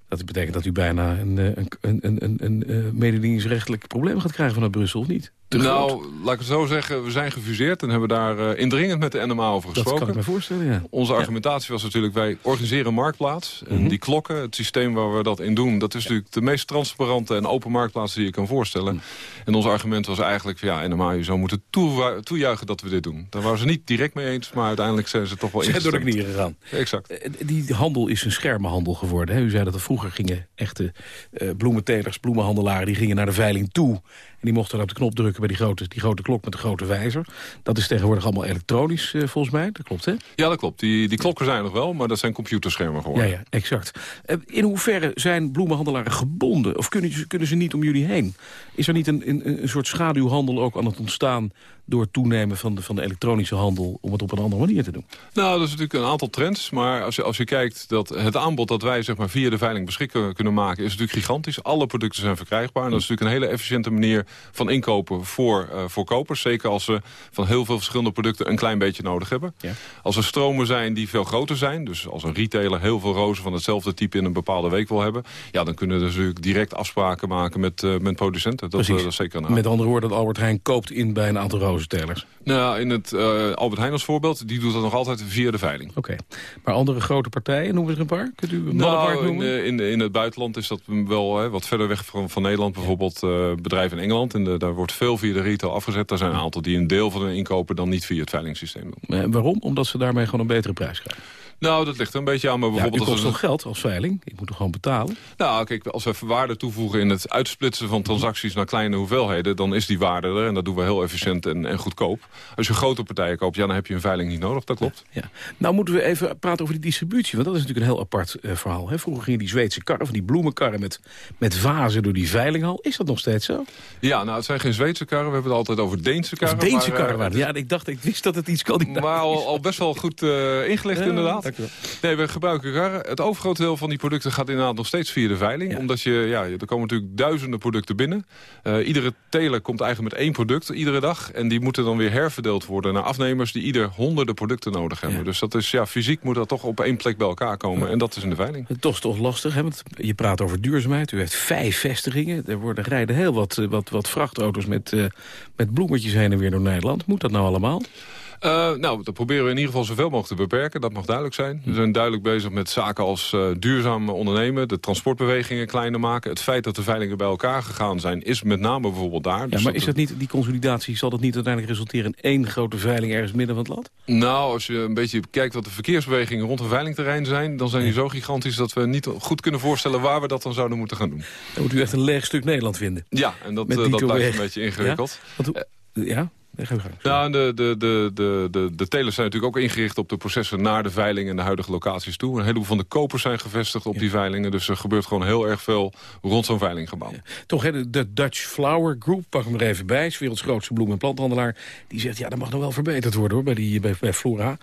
Dat betekent dat u bijna een, een, een, een, een, een mededingingsrechtelijk probleem gaat krijgen vanuit Brussel, of niet? Nou, laat ik het zo zeggen, we zijn gefuseerd en hebben daar uh, indringend met de NMA over gesproken. Dat kan ik me voorstellen, ja. Onze argumentatie was natuurlijk, wij organiseren een marktplaats. En mm -hmm. die klokken, het systeem waar we dat in doen... dat is ja. natuurlijk de meest transparante en open marktplaats die je kan voorstellen. Mm. En ons argument was eigenlijk, ja, NMA, je zou moeten toe, toejuichen dat we dit doen. Daar waren ze niet direct mee eens, maar uiteindelijk zijn ze toch wel ingesteld. Ze door de knieën gegaan. Exact. Uh, die handel is een schermenhandel geworden. Hè? U zei dat er vroeger gingen echte uh, bloementelers, bloemenhandelaren... die gingen naar de veiling toe... En die mochten dan op de knop drukken bij die grote, die grote klok met de grote wijzer. Dat is tegenwoordig allemaal elektronisch, uh, volgens mij. Dat klopt, hè? Ja, dat klopt. Die, die klokken zijn nog wel, maar dat zijn computerschermen geworden. Ja, ja exact. Uh, in hoeverre zijn bloemenhandelaren gebonden? Of kunnen, kunnen ze niet om jullie heen? Is er niet een, een, een soort schaduwhandel ook aan het ontstaan door het toenemen van de, van de elektronische handel... om het op een andere manier te doen? Nou, dat is natuurlijk een aantal trends. Maar als je, als je kijkt dat het aanbod dat wij zeg maar, via de veiling beschikbaar kunnen maken... is natuurlijk gigantisch. Alle producten zijn verkrijgbaar. En dat is natuurlijk een hele efficiënte manier van inkopen voor, uh, voor kopers. Zeker als ze van heel veel verschillende producten een klein beetje nodig hebben. Ja. Als er stromen zijn die veel groter zijn... dus als een retailer heel veel rozen van hetzelfde type in een bepaalde week wil hebben... ja, dan kunnen we natuurlijk direct afspraken maken met, uh, met producenten. Dat, uh, dat is zeker een Met andere woorden, dat Albert Heijn koopt in bij een aantal rozentelers. Nou, in het uh, Albert Heijn als voorbeeld, die doet dat nog altijd via de veiling. Oké. Okay. Maar andere grote partijen, noemen we er een paar? Kunt u een nou, noemen? In, in, in, het buitenland is dat wel hè, wat verder weg van, van Nederland. Bijvoorbeeld uh, bedrijven in Engeland. En de, daar wordt veel via de retail afgezet. Daar zijn een aantal die een deel van hun inkopen dan niet via het veilingssysteem doen. En waarom? Omdat ze daarmee gewoon een betere prijs krijgen. Nou, dat ligt er een beetje aan. Maar bijvoorbeeld ja, kost toch geld als veiling? Ik moet er gewoon betalen? Nou, kijk, als we waarde toevoegen in het uitsplitsen van transacties naar kleine hoeveelheden... dan is die waarde er en dat doen we heel efficiënt en, en goedkoop. Als je grote partijen koopt, ja, dan heb je een veiling niet nodig. Dat klopt. Ja, Nou moeten we even praten over die distributie. Want dat is natuurlijk een heel apart uh, verhaal. Hè? Vroeger gingen die Zweedse karren, van die bloemenkarren met, met vazen door die veilinghal. Is dat nog steeds zo? Ja, nou, het zijn geen Zweedse karren. We hebben het altijd over Deense karren. Of Deense maar, karren waren. Ja, ik dacht, ik wist dat het iets kan. Maar al, al best wel goed uh, ingelicht inderdaad. Dank u wel. Nee, we gebruiken karren. Het overgrote deel van die producten gaat inderdaad nog steeds via de veiling. Ja. Omdat je, ja, er komen natuurlijk duizenden producten binnen. Uh, iedere teler komt eigenlijk met één product iedere dag. En die moeten dan weer herverdeeld worden naar afnemers... die ieder honderden producten nodig hebben. Ja. Dus dat is, ja, fysiek moet dat toch op één plek bij elkaar komen. En dat is in de veiling. Het is toch lastig, hè? Want je praat over duurzaamheid. U heeft vijf vestigingen. Er worden, rijden heel wat, wat, wat vrachtauto's met, uh, met bloemetjes heen en weer door Nederland. Moet dat nou allemaal? Uh, nou, dat proberen we in ieder geval zoveel mogelijk te beperken. Dat mag duidelijk zijn. We zijn duidelijk bezig met zaken als uh, duurzaam ondernemen... de transportbewegingen kleiner maken. Het feit dat de veilingen bij elkaar gegaan zijn... is met name bijvoorbeeld daar. Ja, dus maar dat is dat niet, die consolidatie, zal dat niet uiteindelijk resulteren... in één grote veiling ergens midden van het land? Nou, als je een beetje kijkt wat de verkeersbewegingen rond een veilingterrein zijn... dan zijn die zo gigantisch dat we niet goed kunnen voorstellen... waar we dat dan zouden moeten gaan doen. Dan moet u echt een leeg stuk Nederland vinden. Ja, en dat, uh, dat blijft een beetje ingewikkeld. Ja? Nee. Ja, de, de, de, de, de, de telers zijn natuurlijk ook ingericht op de processen naar de veiling en de huidige locaties toe. Een heleboel van de kopers zijn gevestigd op die veilingen. Dus er gebeurt gewoon heel erg veel rond zo'n veilinggebouw. Toch, hè, de- Dutch Flower Group, pak hem er even bij... is werelds grootste bloem- en planthandelaar. Die zegt, ja, dat mag nog wel verbeterd worden hoor, bij, die, bij, bij Flora.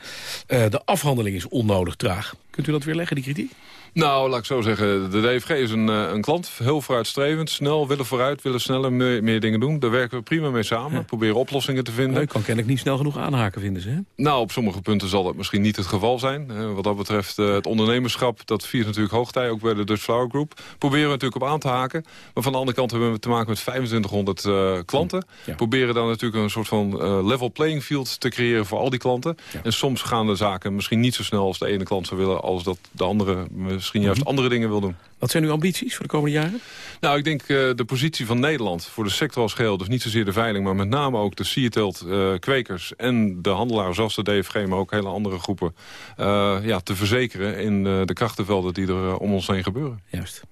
Eh, de afhandeling is onnodig traag. Kunt u dat weer leggen, die kritiek? Nou, laat ik zo zeggen, de DFG is een, eh, een klant, heel vooruitstrevend, snel, willen vooruit, willen sneller meer, meer dingen doen. Daar werken we prima mee samen, proberen oplossingen te vinden. U kan kennelijk niet snel genoeg aanhaken, vinden ze, hè? Nou, op sommige punten zal dat misschien niet het geval zijn. Wat dat betreft, eh, het ondernemerschap, dat viert natuurlijk hoogtij, ook bij de Dutch Flower Group. Proberen we natuurlijk op aan te haken. Maar van de andere kant hebben we te maken met 2500 eh, klanten. Proberen dan natuurlijk een soort van level playing field te creëren voor al die klanten. En soms gaan de zaken misschien niet zo snel als de ene klant zou willen... als dat de andere misschien juist andere dingen wil doen. Wat zijn uw ambities voor de komende jaren? Nou, ik denk eh, de positie van Nederland voor de sector als geheel... dus niet zozeer de veiling, maar met name ook de Seatelt eh kwekers... en de handelaren zoals de DFG, maar ook hele andere groepen... eh, ja, te verzekeren in de krachtenvelden die er om ons heen gebeuren. Juist.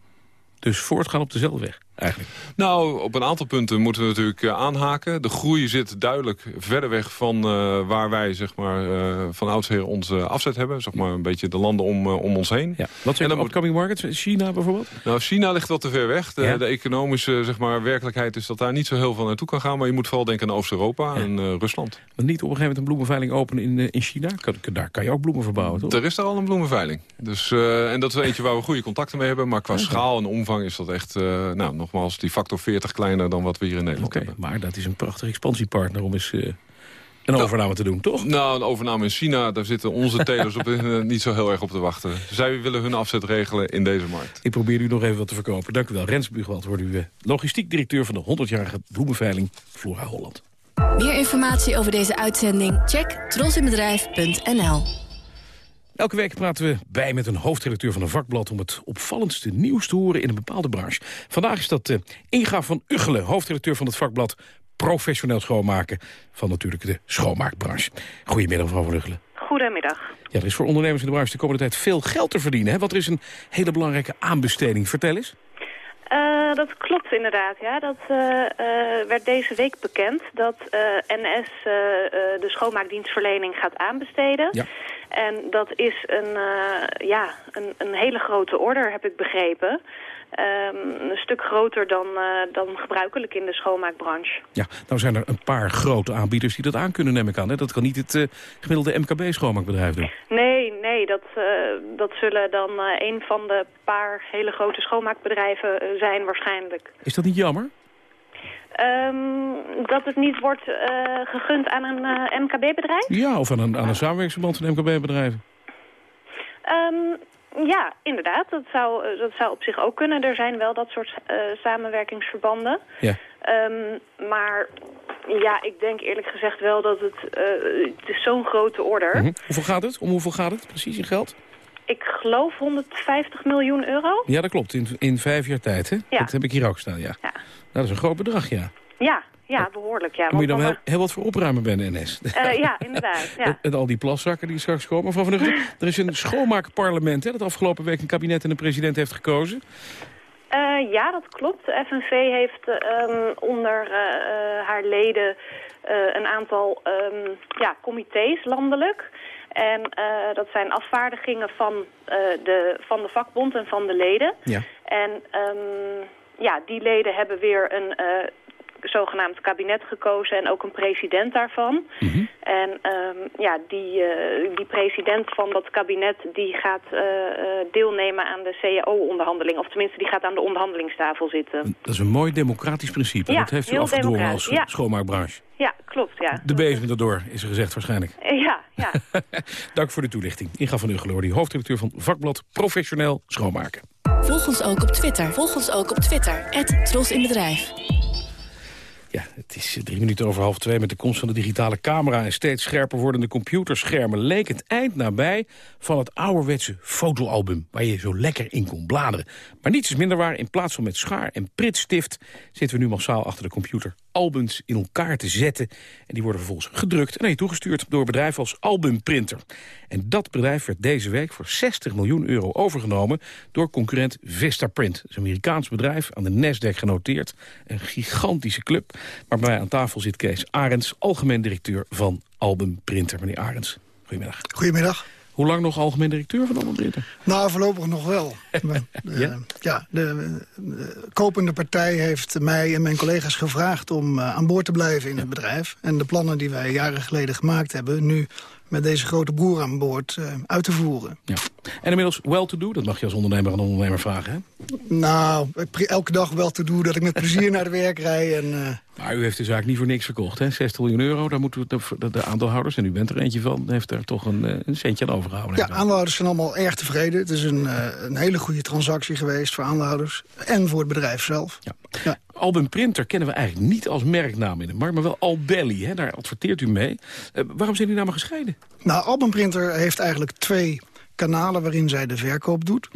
Dus voortgaan op dezelfde weg, eigenlijk. Nou, op een aantal punten moeten we natuurlijk eh, aanhaken. De groei zit duidelijk verder weg van eh, waar wij zeg maar, eh, van oudsher onze afzet hebben. Zeg maar een beetje de landen om, om ons heen. Wat zijn de upcoming markets? China bijvoorbeeld? Nou, China ligt wat te ver weg. De, Ja? de economische zeg maar, werkelijkheid is dat daar niet zo heel veel naartoe kan gaan. Maar je moet vooral denken aan Oost-Europa en Rusland. Want niet op een gegeven moment een bloemenveiling openen in, in China? Kan, daar kan je ook bloemen verbouwen, toch? Er is daar al een bloemenveiling. Dus, en dat is eentje waar we goede contacten mee hebben. Maar qua schaal en omvang is dat echt, eh, nou, nogmaals, die factor 40 kleiner dan wat we hier in Nederland Oké, maar dat is een prachtige expansiepartner om eens eh, een overname te doen, toch? Nou, een overname in China, daar zitten onze telers op, eh, niet zo heel erg op te wachten. Zij willen hun afzet regelen in deze markt. Ik probeer u nog even wat te verkopen. Dank u wel. Rens Bugwald wordt u logistiek directeur van de 100-jarige bloemenveiling Flora Holland. Meer informatie over deze uitzending? Check trosinbedrijf.nl. Elke week praten we bij met een hoofdredacteur van een vakblad... om het opvallendste nieuws te horen in een bepaalde branche. Vandaag is dat eh, Inga van Uggelen, hoofdredacteur van het vakblad... Professioneel schoonmaken van natuurlijk de schoonmaakbranche. Goedemiddag, mevrouw van Uggelen. Goedemiddag. Ja, er is voor ondernemers in de branche de komende tijd veel geld te verdienen. Hè? Want er is een hele belangrijke aanbesteding. Vertel eens. Eh, dat klopt inderdaad, ja. Dat eh, werd deze week bekend dat NS de schoonmaakdienstverlening gaat aanbesteden. Ja. En dat is een, eh, ja, een, een hele grote order, heb ik begrepen. Ehm, een stuk groter dan, eh, dan gebruikelijk in de schoonmaakbranche. Ja, nou zijn er een paar grote aanbieders die dat aan kunnen, neem ik aan. Hè? Dat kan niet het eh, gemiddelde MKB-schoonmaakbedrijf doen. Nee, nee, dat, dat zullen dan een van de paar hele grote schoonmaakbedrijven zijn waarschijnlijk. Is dat niet jammer? Ehm, dat het niet wordt eh, gegund aan een eh, MKB-bedrijf? Ja, of aan een, aan een samenwerkingsverband van MKB-bedrijven. Ehm, ja, inderdaad. Dat zou, eh, dat zou op zich ook kunnen. Er zijn wel dat soort samenwerkingsverbanden. Ja. Ehm, maar ja, ik denk eerlijk gezegd wel dat het... het is zo'n grote order. Mhm. Hoeveel gaat het? Om hoeveel gaat het precies in geld? Ik geloof 150 miljoen euro. Ja, dat klopt. In, in vijf jaar tijd, hè? Ja. Dat heb ik hier ook staan, ja. Nou, dat is een groot bedrag, ja. Ja, ja, behoorlijk. Ja, Daar moet je dan want heel, wat voor opruimen bij de NS. dan- eh, ja, inderdaad. Ja. En, al die plaszakken die straks komen. Mevrouw van der er is een schoonmaakparlement, hè, dat afgelopen week een kabinet en een president heeft gekozen. Eh, ja, dat klopt. De FNV heeft ehm, onder eh, haar leden een aantal ehm, ja, comité's landelijk. En eh, dat zijn afvaardigingen van, eh, de, van de vakbond en van de leden. Ja. En ehm, ja, die leden hebben weer een eh, zogenaamd kabinet gekozen en ook een president daarvan. En ehm, ja, die, eh, die president van dat kabinet die gaat eh, eh, deelnemen aan de CAO-onderhandeling. Of tenminste, die gaat aan de onderhandelingstafel zitten. Dat is een mooi democratisch principe. Ja, dat heeft u afgedwongen als democratisch, ja. schoonmaakbranche. Ja, klopt, ja. De bezem erdoor, is er gezegd waarschijnlijk. Ja, ja. Dank voor de toelichting. Inga van Uggelen, die hoofdredacteur van vakblad Professioneel Schoonmaken. Volg ons ook op Twitter. Volg ons ook op Twitter. Tros in Bedrijf. Ja, het is drie minuten over half twee met de komst van de digitale camera... en steeds scherper wordende computerschermen... leek het eind nabij van het ouderwetse fotoalbum... waar je zo lekker in kon bladeren. Maar niets is minder waar. In plaats van met schaar en pritstift... zitten we nu massaal achter de computer albums in elkaar te zetten. En die worden vervolgens gedrukt en toegestuurd door bedrijven als Albumprinter. En dat bedrijf werd deze week voor 60 miljoen euro overgenomen door concurrent Vistaprint. Dat is een Amerikaans bedrijf, aan de Nasdaq genoteerd. Een gigantische club. Maar bij aan tafel zit Kees Arends, algemeen directeur van Albumprinter. Meneer Arends, goedemiddag. Goedemiddag. Hoe lang nog algemeen directeur van Albumprinter? Nou, voorlopig nog wel. Maar, eh, Ja? ja, de, de kopende partij heeft mij en mijn collega's gevraagd... om eh, aan boord te blijven in het bedrijf. En de plannen die wij jaren geleden gemaakt hebben... nu met deze grote broer aan boord eh, uit te voeren. Ja. En inmiddels well to do, dat mag je als ondernemer aan ondernemer vragen, hè? Nou, elke dag wel te doen dat ik met plezier naar de werk rijd. En, eh, Maar u heeft de zaak niet voor niks verkocht, hè? 60 miljoen euro, daar moeten we de, de, de aandeelhouders, en u bent er eentje van, heeft er toch een, eh, een centje aan overgehouden. ja, aandeelhouders zijn allemaal erg tevreden. Het is een, een hele goede transactie geweest voor aandeelhouders. En voor het bedrijf zelf. Ja. Album Printer kennen we eigenlijk niet als merknaam in de markt, maar wel Albelly, hè? daar adverteert u mee. Eh, waarom zijn die namen gescheiden? Nou, Albumprinter heeft eigenlijk twee kanalen waarin zij de verkoop doet.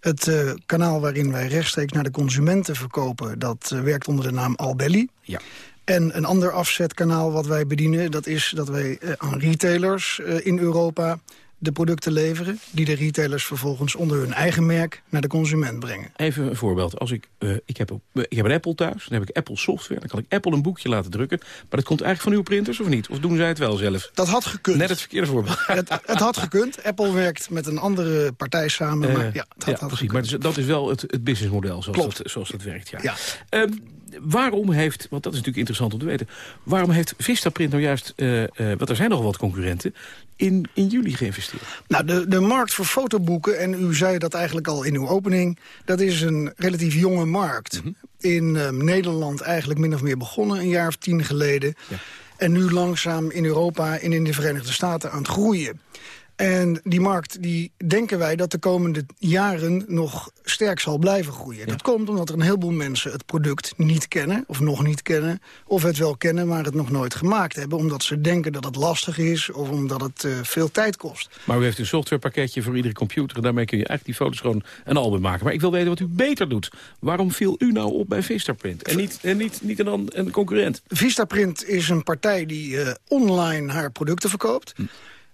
Het eh, kanaal waarin wij rechtstreeks naar de consumenten verkopen... dat eh, werkt onder de naam Albelly. Ja. En een ander afzetkanaal wat wij bedienen... dat is dat wij aan retailers in Europa de producten leveren... die de retailers vervolgens onder hun eigen merk naar de consument brengen. Even een voorbeeld. Als ik, eh, ik, heb, eh, ik heb een Apple thuis, dan heb ik Apple software. Dan kan ik Apple een boekje laten drukken. Maar dat komt eigenlijk van uw printers of niet? Of doen zij het wel zelf? Dat had gekund. Net het verkeerde voorbeeld. Het, het had gekund. Apple werkt met een andere partij samen. maar Eh, ja, het had, had precies. Maar dat is wel het, het businessmodel zoals Klopt. dat, zoals dat werkt. Ja. Ja. Ehm, waarom heeft, want dat is natuurlijk interessant om te weten... waarom heeft Vistaprint nou juist, eh, want er zijn nogal wat concurrenten... in, in jullie geïnvesteerd? Nou, de, de markt voor fotoboeken, en u zei dat eigenlijk al in uw opening... dat is een relatief jonge markt. In eh, Nederland eigenlijk min of meer begonnen, een jaar of tien geleden. En nu langzaam in Europa en in de Verenigde Staten aan het groeien. En die markt, die denken wij dat de komende jaren nog sterk zal blijven groeien. Dat komt omdat er een heleboel mensen het product niet kennen, of nog niet kennen. Of het wel kennen, maar het nog nooit gemaakt hebben. Omdat ze denken dat het lastig is, of omdat het eh, veel tijd kost. Maar u heeft een softwarepakketje voor iedere computer... en daarmee kun je eigenlijk die foto's gewoon een album maken. Maar ik wil weten wat u beter doet. Waarom viel u nou op bij Vistaprint? En niet, en niet, niet een, een concurrent? Vistaprint is een partij die eh, online haar producten verkoopt.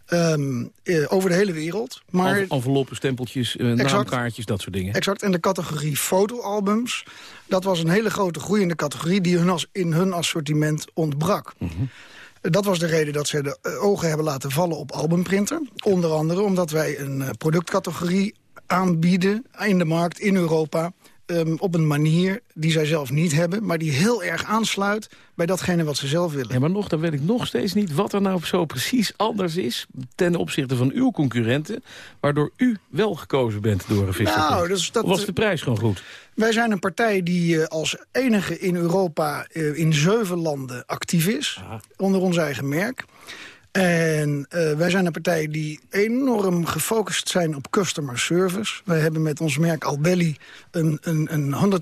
Ehm, eh, over de hele wereld. Maar Env- Enveloppen, stempeltjes, eh, Exact. naamkaartjes, dat soort dingen. Exact, en de categorie fotoalbums... dat was een hele grote groeiende categorie... die hun als, in hun assortiment ontbrak. Dat was de reden dat ze de eh, ogen hebben laten vallen op albumprinter. Onder andere omdat wij een eh, productcategorie aanbieden in de markt in Europa... ehm, op een manier die zij zelf niet hebben... maar die heel erg aansluit bij datgene wat ze zelf willen. Ja, maar nog, dan weet ik nog steeds niet wat er nou zo precies anders is... ten opzichte van uw concurrenten... waardoor u wel gekozen bent door een Vistaprint. Nou, dus dat- Of was de prijs gewoon goed? Wij zijn een partij die eh, als enige in Europa eh, in zeven landen actief is. Onder ons eigen merk. En eh, wij zijn een partij die enorm gefocust zijn op customer service. Wij hebben met ons merk Albelly een, een, een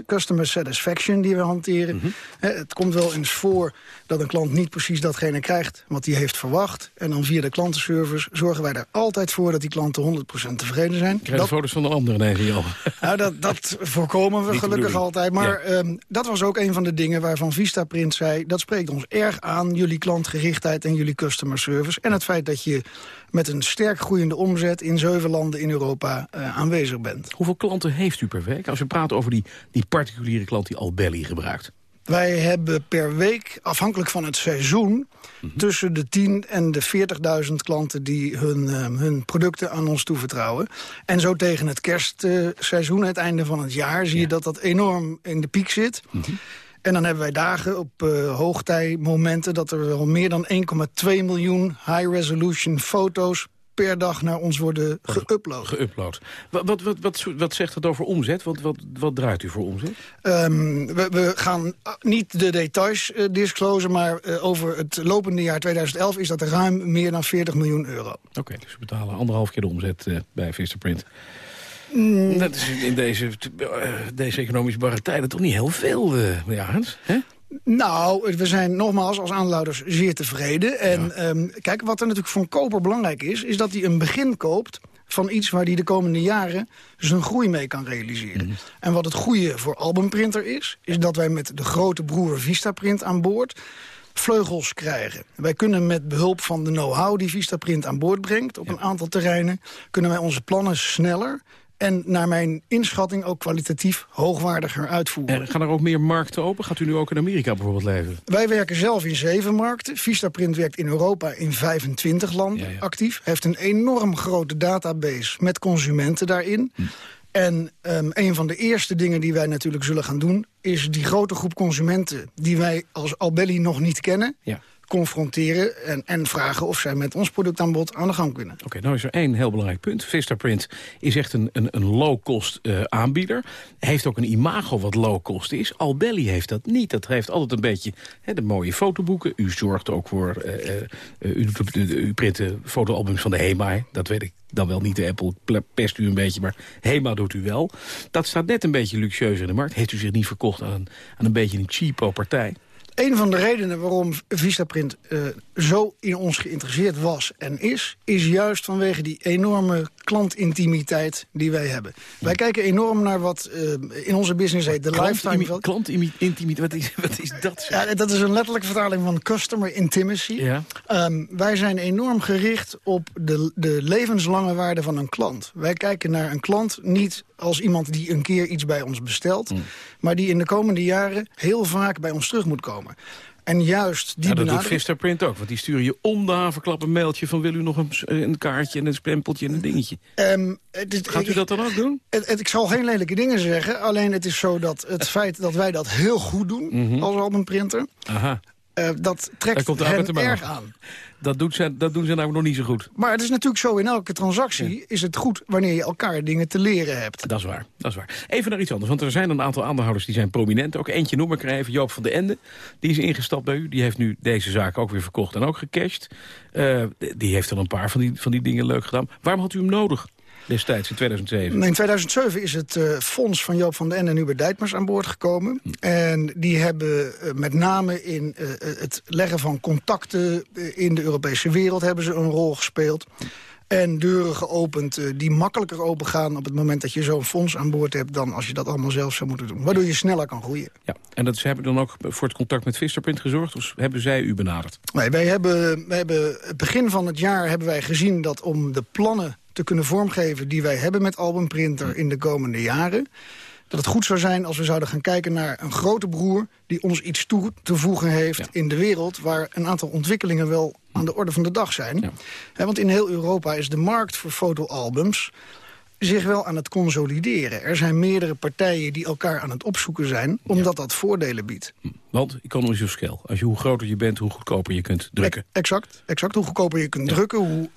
100% customer satisfaction die we hanteren. Eh, het komt wel eens voor dat een klant niet precies datgene krijgt wat hij heeft verwacht. En dan via de klantenservice zorgen wij er altijd voor dat die klanten 100% tevreden zijn. Krijg Dat- de foto's van de anderen ineens niet al. nou, dat, dat voorkomen we Niet gelukkig altijd. Maar Ja. ehm, dat was ook een van de dingen waarvan Vistaprint zei... dat spreekt ons erg aan, jullie klantgerichtheid en jullie customer service. En het feit dat je met een sterk groeiende omzet... in zeven landen in Europa eh, aanwezig bent. Hoeveel klanten heeft u per week? Als we praten over die, die particuliere klant die Albelly gebruikt. Wij hebben per week, afhankelijk van het seizoen... Mhm. tussen de 10 en de 40.000 klanten die hun, ehm, hun producten aan ons toevertrouwen. En zo tegen het kerstseizoen, het einde van het jaar... zie je dat dat enorm in de piek zit. Mhm. En dan hebben wij dagen op eh hoogtijmomenten... dat er wel meer dan 1,2 miljoen high-resolution foto's per dag naar ons worden geüpload. Geüpload. Wat, wat, wat, wat, wat zegt het over omzet? Wat, wat, wat draait u voor omzet? Ehm, we, we gaan ah, niet de details eh, disclosen, maar eh, over het lopende jaar 2011 is dat ruim meer dan 40 miljoen euro. Oké, dus we betalen anderhalf keer de omzet eh, bij Vistaprint. Mm. Dat is in deze, eh, deze economische barre tijden toch niet heel veel, Arends, hè? Nou, we zijn nogmaals als aandeelhouders zeer tevreden. En ehm, kijk, wat er natuurlijk voor een koper belangrijk is... is dat hij een begin koopt van iets waar hij de komende jaren zijn groei mee kan realiseren. Mhm. En wat het goede voor Albumprinter is... is dat wij met de grote broer Vistaprint aan boord vleugels krijgen. Wij kunnen met behulp van de know-how die Vistaprint aan boord brengt... op een aantal terreinen, kunnen wij onze plannen sneller en naar mijn inschatting ook kwalitatief hoogwaardiger uitvoeren. En gaan er ook meer markten open? Gaat u nu ook in Amerika bijvoorbeeld leveren? Wij werken zelf in zeven markten. Vistaprint werkt in Europa in 25 landen actief. Heeft een enorm grote database met consumenten daarin. Hm. En um, een van de eerste dingen die wij natuurlijk zullen gaan doen... is die grote groep consumenten die wij als Albelli nog niet kennen... Ja confronteren en, en vragen of zij met ons productaanbod aan de gang kunnen. Oké, nou is er één heel belangrijk punt. Vistaprint is echt een, een, een low-cost uh, aanbieder. Heeft ook een imago wat low-cost is. Albelli heeft dat niet. Dat heeft altijd een beetje de mooie fotoboeken. U zorgt ook voor... Uh, uh, u, u print fotoalbums van de HEMA. Dat weet ik dan wel niet. De Apple pest u een beetje, maar HEMA doet u wel. Dat staat net een beetje luxueuzer in de markt. Heeft u zich niet verkocht aan, aan een beetje een cheapo partij? Een van de redenen waarom Vistaprint uh, zo in ons geïnteresseerd was en is... is juist vanwege die enorme klantintimiteit die wij hebben. Wij kijken enorm naar wat uh, in onze business heet de lifetime... Klantintimiteit, wat is, wat is dat? Ja, dat is een letterlijke vertaling van customer intimacy. Ja. Um, wij zijn enorm gericht op de, de levenslange waarde van een klant. Wij kijken naar een klant niet als iemand die een keer iets bij ons bestelt... Mm. maar die in de komende jaren heel vaak bij ons terug moet komen. En juist die ja, dat benadering... doet Vistaprint ook, want die sturen je om de haverklap een mailtje... van wil u nog een, een kaartje en een stempeltje en een dingetje. Um, het, Gaat u dat dan ook doen? Het, het, ik zal geen lelijke dingen zeggen, alleen het is zo dat het feit dat wij dat heel goed doen... Mm -hmm. als albumprinter, Aha. Uh, dat trekt hen erg aan. Dat, doet ze, dat doen ze nou nog niet zo goed. Maar het is natuurlijk zo, in elke transactie ja. is het goed... wanneer je elkaar dingen te leren hebt. Dat is waar, dat is waar. Even naar iets anders, want er zijn een aantal aandeelhouders... die zijn prominent. Ook eentje noem ik er even, Joop van de Ende. Die is ingestapt bij u. Die heeft nu deze zaak ook weer verkocht en ook gecashed. Uh, die heeft al een paar van die, van die dingen leuk gedaan. Waarom had u hem nodig? Destijds, in 2007? In 2007 is het uh, fonds van Joop van den Ende en Hubert Dijtmers aan boord gekomen. Hm. En die hebben uh, met name in uh, het leggen van contacten in de Europese wereld... hebben ze een rol gespeeld. En deuren geopend die makkelijker opengaan op het moment dat je zo'n fonds aan boord hebt... dan als je dat allemaal zelf zou moeten doen. Waardoor je sneller kan groeien. Ja, en dat, ze hebben dan ook voor het contact met Visterprint gezorgd? Of hebben zij u benaderd? Nee, wij hebben, wij hebben het begin van het jaar hebben wij gezien dat om de plannen te kunnen vormgeven die wij hebben met Albumprinter in de komende jaren. Dat het goed zou zijn als we zouden gaan kijken naar een grote broer... die ons iets toe te voegen heeft ja. in de wereld... waar een aantal ontwikkelingen wel aan de orde van de dag zijn. Ja. He, want in heel Europa is de markt voor fotoalbums zich wel aan het consolideren. Er zijn meerdere partijen die elkaar aan het opzoeken zijn... omdat ja. dat voordelen biedt. Want economies of scale. Als je, hoe groter je bent, hoe goedkoper je kunt drukken. E exact, exact. Hoe goedkoper je kunt ja. drukken, hoe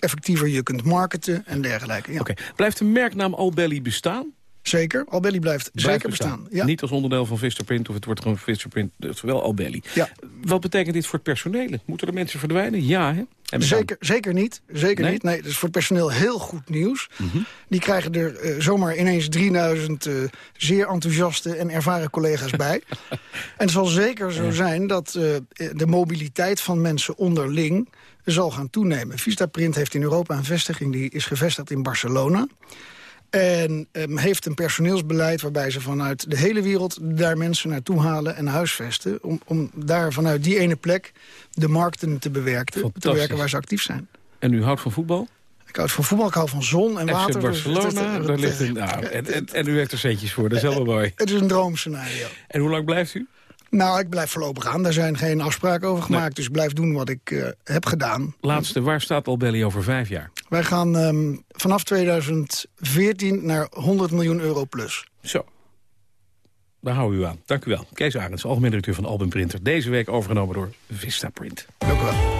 effectiever je kunt marketen en dergelijke. Ja. Oké. Okay. Blijft de merknaam Albelly bestaan? Zeker, Albelly blijft, blijft zeker bestaan. bestaan. Ja. Niet als onderdeel van Visterprint of het wordt gewoon Visterprint, het is wel Albelly. Ja. Wat betekent dit voor het personeel? Moeten er mensen verdwijnen? Ja, hè? Zeker, zeker niet. Zeker nee? niet. Nee, dat is voor het personeel heel goed nieuws. Mm -hmm. Die krijgen er uh, zomaar ineens 3000 uh, zeer enthousiaste en ervaren collega's bij. en het zal zeker zo zijn dat uh, de mobiliteit van mensen onderling zal gaan toenemen. Vistaprint heeft in Europa een vestiging, die is gevestigd in Barcelona. En um, heeft een personeelsbeleid waarbij ze vanuit de hele wereld daar mensen naartoe halen en huisvesten. Om, om daar vanuit die ene plek de markten te bewerken, te werken waar ze actief zijn. En u houdt van voetbal? Ik houd van voetbal, ik hou van zon en FC water. Barcelona, daar ligt een, nou, en, en, en, u heeft er centjes voor, dat is wel mooi. Het is een droomscenario. En hoe lang blijft u? Nou, ik blijf voorlopig aan. Daar zijn geen afspraken over gemaakt. Nee. Dus ik blijf doen wat ik uh, heb gedaan. Laatste, waar staat Albelly over vijf jaar? Wij gaan um, vanaf 2014 naar 100 miljoen euro plus. Zo. Daar hou u aan. Dank u wel. Kees Arends, algemeen directeur van Album Printer. Deze week overgenomen door Vistaprint. Dank u wel.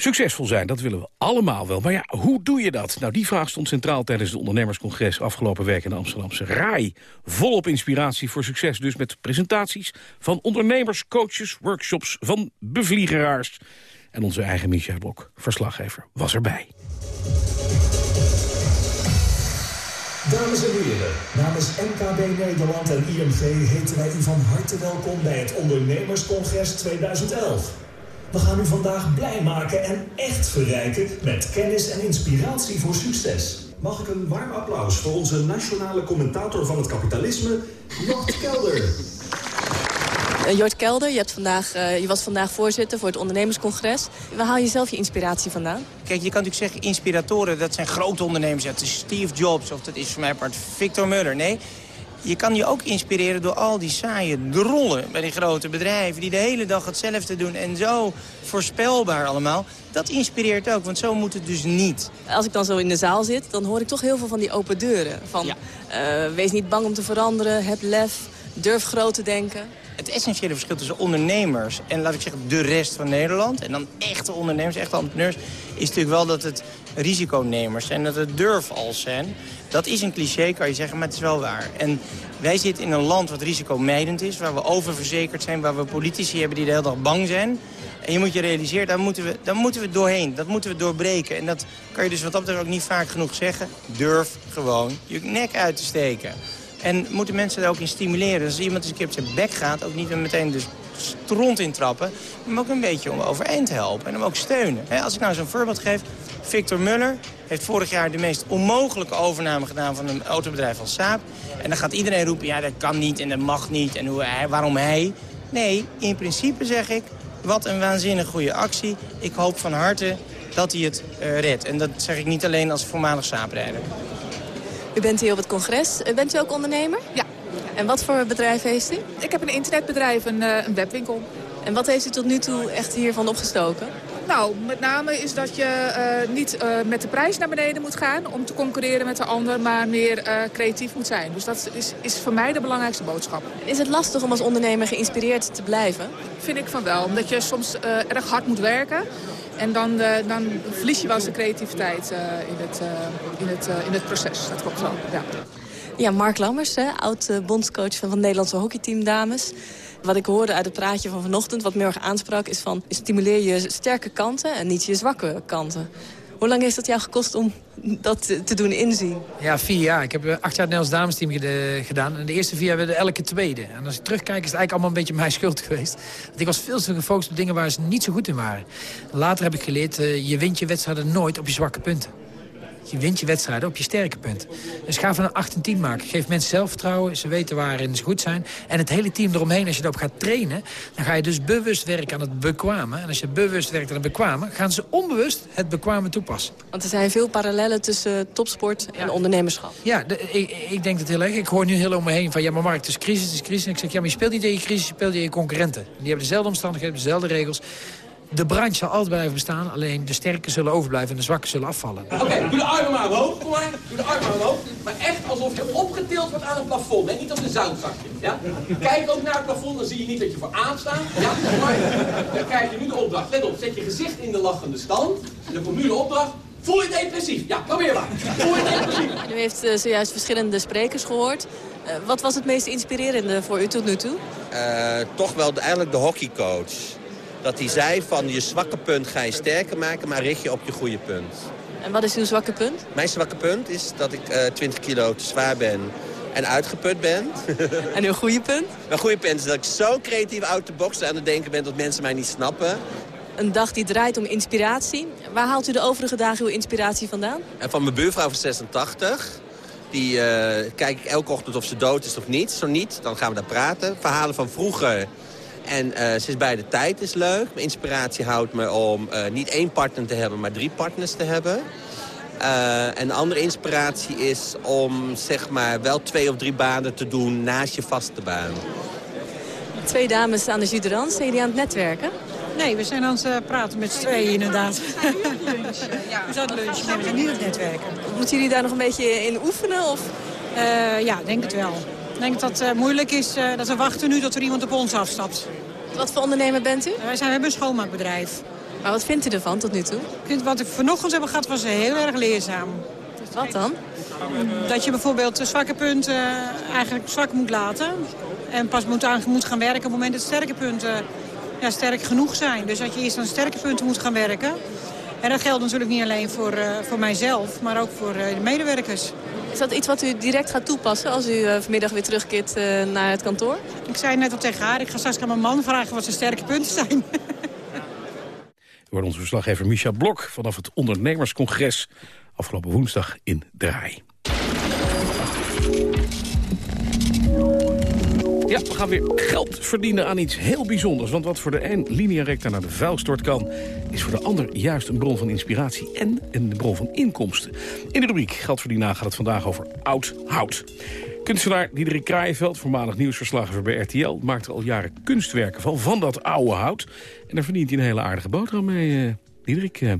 Succesvol zijn, dat willen we allemaal wel. Maar ja, hoe doe je dat? Nou, die vraag stond centraal tijdens het ondernemerscongres afgelopen week in de Amsterdamse RAI. Volop inspiratie voor succes dus met presentaties van ondernemers, coaches, workshops van bevliegeraars. En onze eigen Michel Blok, verslaggever, was erbij. Dames en heren, namens NKB Nederland en IMG heten wij u van harte welkom bij het Ondernemerscongres 2011. We gaan u vandaag blij maken en echt verrijken met kennis en inspiratie voor succes. Mag ik een warm applaus voor onze nationale commentator van het kapitalisme, Jort Kelder. Uh, Jort Kelder, je, hebt vandaag, uh, je was vandaag voorzitter voor het ondernemerscongres. Waar haal je zelf je inspiratie vandaan? Kijk, je kan natuurlijk zeggen, inspiratoren, dat zijn grote ondernemers. Dat is Steve Jobs of dat is voor mij part Victor Muller. Nee, je kan je ook inspireren door al die saaie drollen bij die grote bedrijven... die de hele dag hetzelfde doen en zo voorspelbaar allemaal. Dat inspireert ook, want zo moet het dus niet. Als ik dan zo in de zaal zit, dan hoor ik toch heel veel van die open deuren. Van, ja. uh, wees niet bang om te veranderen, heb lef, durf groot te denken. Het essentiële verschil tussen ondernemers en, laat ik zeggen, de rest van Nederland... en dan echte ondernemers, echte entrepreneurs... is natuurlijk wel dat het risiconemers zijn, dat het durfals zijn. Dat is een cliché, kan je zeggen, maar het is wel waar. En wij zitten in een land wat risicomijdend is, waar we oververzekerd zijn... waar we politici hebben die de hele dag bang zijn... En je moet je realiseren, daar moeten, we, daar moeten we doorheen. Dat moeten we doorbreken. En dat kan je dus wat dat betreft ook niet vaak genoeg zeggen. Durf gewoon je nek uit te steken. En moeten mensen daar ook in stimuleren. Dus als iemand eens een keer op zijn bek gaat, ook niet meteen dus stront intrappen. Maar ook een beetje om overeind helpen en hem ook steunen. als ik nou zo'n voorbeeld geef. Victor Muller heeft vorig jaar de meest onmogelijke overname gedaan van een autobedrijf als Saab. En dan gaat iedereen roepen, ja dat kan niet en dat mag niet en hoe, waarom hij. Nee, in principe zeg ik, wat een waanzinnig goede actie. Ik hoop van harte dat hij het uh, redt. En dat zeg ik niet alleen als voormalig saaprijder. U bent hier op het congres. Bent u ook ondernemer? Ja. En wat voor bedrijf heeft u? Ik heb een internetbedrijf, een, een webwinkel. En wat heeft u tot nu toe echt hiervan opgestoken? Nou, met name is dat je uh, niet uh, met de prijs naar beneden moet gaan om te concurreren met de ander, maar meer uh, creatief moet zijn. Dus dat is, is voor mij de belangrijkste boodschap. Is het lastig om als ondernemer geïnspireerd te blijven? Vind ik van wel, omdat je soms erg hard moet werken. En dan, dan verlies je wel eens de creativiteit in, het, in, het, in het proces. Dat klopt wel, ja. Ja, Mark Lammers, hè, oud-bondscoach van het Nederlandse hockeyteam dames. Wat ik hoorde uit het praatje van vanochtend, wat me erg aansprak... is van stimuleer je sterke kanten en niet je zwakke kanten. Hoe lang heeft het jou gekost om dat te doen inzien? Ja, vier jaar. Ik heb acht jaar het Nederlands damesteam gedaan. En de eerste vier jaar werden elke tweede. En als ik terugkijk is het eigenlijk allemaal een beetje mijn schuld geweest. Want ik was veel te gefocust op dingen waar ze niet zo goed in waren. Later heb ik geleerd, uh, je wint je wedstrijden nooit op je zwakke punten. Je wint je wedstrijden op je sterke punt. Dus ga van een 8 en 10 maken. Geef mensen zelfvertrouwen. Ze weten waarin ze goed zijn. En het hele team eromheen, als je erop gaat trainen... dan ga je dus bewust werken aan het bekwamen. En als je bewust werkt aan het bekwamen... gaan ze onbewust het bekwamen toepassen. Want er zijn veel parallellen tussen topsport en ja. ondernemerschap. Ja, de, ik, ik, denk dat heel erg. Ik hoor nu heel om me heen van... ja, maar Mark, het is crisis, het is crisis. En ik zeg, ja, maar je speelt niet tegen je crisis, je speelt tegen je concurrenten. Die hebben dezelfde omstandigheden, dezelfde regels de branche zal altijd blijven bestaan. Alleen de sterken zullen overblijven en de zwakken zullen afvallen. Oké, okay, doe de armen maar omhoog. Kom maar. Doe de armen maar omhoog. Maar echt alsof je opgetild wordt aan een plafond. En niet op een zoutzakje. Ja? Kijk ook naar het plafond. Dan zie je niet dat je voor aanstaat. Ja? Maar dan krijg je nu de opdracht. Let op. Zet je gezicht in de lachende stand. En dan komt nu de opdracht. Voel je depressief? Ja, probeer maar. Voel je depressief? U heeft uh, zojuist verschillende sprekers gehoord. Uh, wat was het meest inspirerende voor u tot nu toe? Uh, toch wel de, eigenlijk de hockeycoach dat hij zei van je zwakke punt ga je sterker maken, maar richt je op je goede punt. En wat is uw zwakke punt? Mijn zwakke punt is dat ik uh, 20 kilo te zwaar ben en uitgeput ben. En uw goede punt? Mijn goede punt is dat ik zo creatief uit de box aan het denken ben dat mensen mij niet snappen. Een dag die draait om inspiratie. Waar haalt u de overige dagen uw inspiratie vandaan? En van mijn buurvrouw van 86. Die uh, kijk ik elke ochtend of ze dood is of niet. Zo niet, dan gaan we daar praten. Verhalen van vroeger en uh, ze is bij de tijd, is leuk. Mijn inspiratie houdt me om uh, niet één partner te hebben, maar drie partners te hebben. Uh, en de andere inspiratie is om zeg maar wel twee of drie banen te doen naast je vaste baan. Twee dames aan de juderans, zijn jullie aan het netwerken? Nee, we zijn aan het praten met z'n tweeën inderdaad. Ja. We lunchen, nee, we zijn niet aan het netwerken. Moeten jullie daar nog een beetje in oefenen? Of? Uh, ja, denk het wel. Ik denk dat het uh, moeilijk is uh, dat we wachten nu tot er iemand op ons afstapt. Wat voor ondernemer bent u? Wij zijn, we hebben een schoonmaakbedrijf. Maar wat vindt u ervan tot nu toe? Ik vind wat ik vanochtend heb gehad was heel erg leerzaam. Wat dan? Dat je bijvoorbeeld de zwakke punten eigenlijk zwak moet laten. En pas moet, aan, moet gaan werken op het moment dat sterke punten ja, sterk genoeg zijn. Dus dat je eerst aan sterke punten moet gaan werken. En dat geldt natuurlijk niet alleen voor, uh, voor mijzelf, maar ook voor uh, de medewerkers. Is dat iets wat u direct gaat toepassen als u uh, vanmiddag weer terugkeert naar het kantoor? Ik zei net al tegen haar, ik ga straks aan mijn man vragen wat zijn sterke punten zijn. wordt onze verslaggever Micha Blok vanaf het ondernemerscongres afgelopen woensdag in Draai. Ja, we gaan weer geld verdienen aan iets heel bijzonders. Want wat voor de een linea recta naar de vuilstort kan... is voor de ander juist een bron van inspiratie en een bron van inkomsten. In de rubriek Geld verdienen gaat het vandaag over oud hout. Kunstenaar Diederik Kraaienveld, voormalig nieuwsverslaggever bij RTL... maakt er al jaren kunstwerken van, van dat oude hout. En daar verdient hij een hele aardige boterham mee. Uh, Diederik, uh,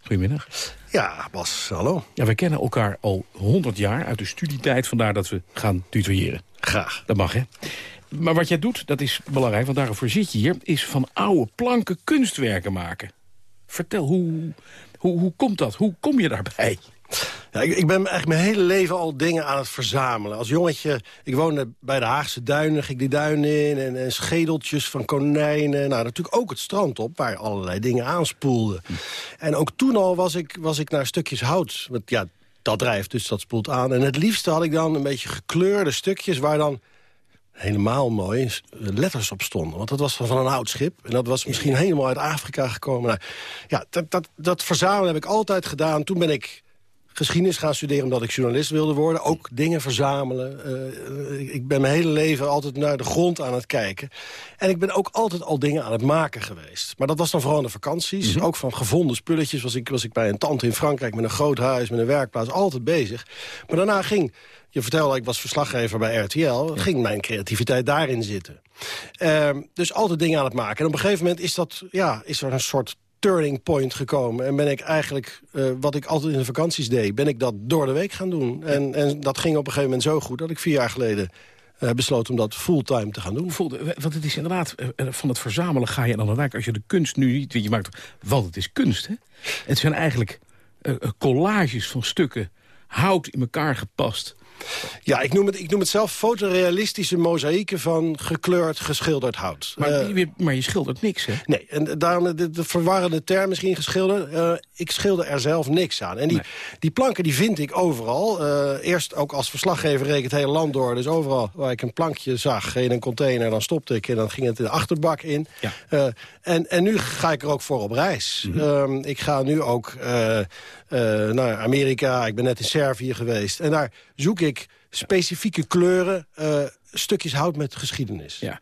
goedemiddag. Ja, Bas, hallo. Ja, we kennen elkaar al 100 jaar uit de studietijd. Vandaar dat we gaan tutoyeren. Graag. Dat mag, hè? Maar wat jij doet, dat is belangrijk, want daarvoor zit je hier... is van oude planken kunstwerken maken. Vertel, hoe, hoe, hoe komt dat? Hoe kom je daarbij? Ja, ik, ik, ben eigenlijk mijn hele leven al dingen aan het verzamelen. Als jongetje, ik woonde bij de Haagse duinen, ging die duinen in... En, en, schedeltjes van konijnen. Nou, natuurlijk ook het strand op, waar allerlei dingen aanspoelden. En ook toen al was ik, was ik naar stukjes hout. Want ja, dat drijft, dus dat spoelt aan. En het liefste had ik dan een beetje gekleurde stukjes... waar dan helemaal mooi letters op stonden. Want dat was van een oud schip. En dat was misschien helemaal uit Afrika gekomen. Nou, ja, dat, dat, dat verzamelen heb ik altijd gedaan. Toen ben ik geschiedenis gaan studeren omdat ik journalist wilde worden. Ook dingen verzamelen. Uh, ik ben mijn hele leven altijd naar de grond aan het kijken. En ik ben ook altijd al dingen aan het maken geweest. Maar dat was dan vooral in de vakanties. Mhm. Ook van gevonden spulletjes was ik, was ik bij een tante in Frankrijk... met een groot huis, met een werkplaats, altijd bezig. Maar daarna ging... Je vertelde, ik was verslaggever bij RTL. Ging mijn creativiteit daarin zitten. Uh, dus altijd dingen aan het maken. En op een gegeven moment is, dat, ja, is er een soort turning point gekomen. En ben ik eigenlijk, uh, wat ik altijd in de vakanties deed... ben ik dat door de week gaan doen. En, en dat ging op een gegeven moment zo goed... dat ik vier jaar geleden uh, besloot om dat fulltime te gaan doen. Want het is inderdaad, uh, van het verzamelen ga je dan uiteindelijk... als je de kunst nu niet, je maakt, want het is kunst, hè? Het zijn eigenlijk collages van stukken hout in elkaar gepast... Ja, ik noem, het, ik noem het zelf fotorealistische mozaïeken van gekleurd, geschilderd hout. Maar, uh, maar je schildert niks, hè? Nee, en daarom de, de verwarrende term misschien geschilderd. Uh, ik schilder er zelf niks aan. En die, die planken die vind ik overal. Uh, eerst ook als verslaggever reed het hele land door. Dus overal waar ik een plankje zag in een container, dan stopte ik... en dan ging het in de achterbak in. Ja. en, en nu ga ik er ook voor op reis. Mm -hmm. ik ga nu ook naar Amerika. Ik ben net in Servië geweest. En daar zoek ik specifieke kleuren, uh, stukjes hout met geschiedenis. Ja,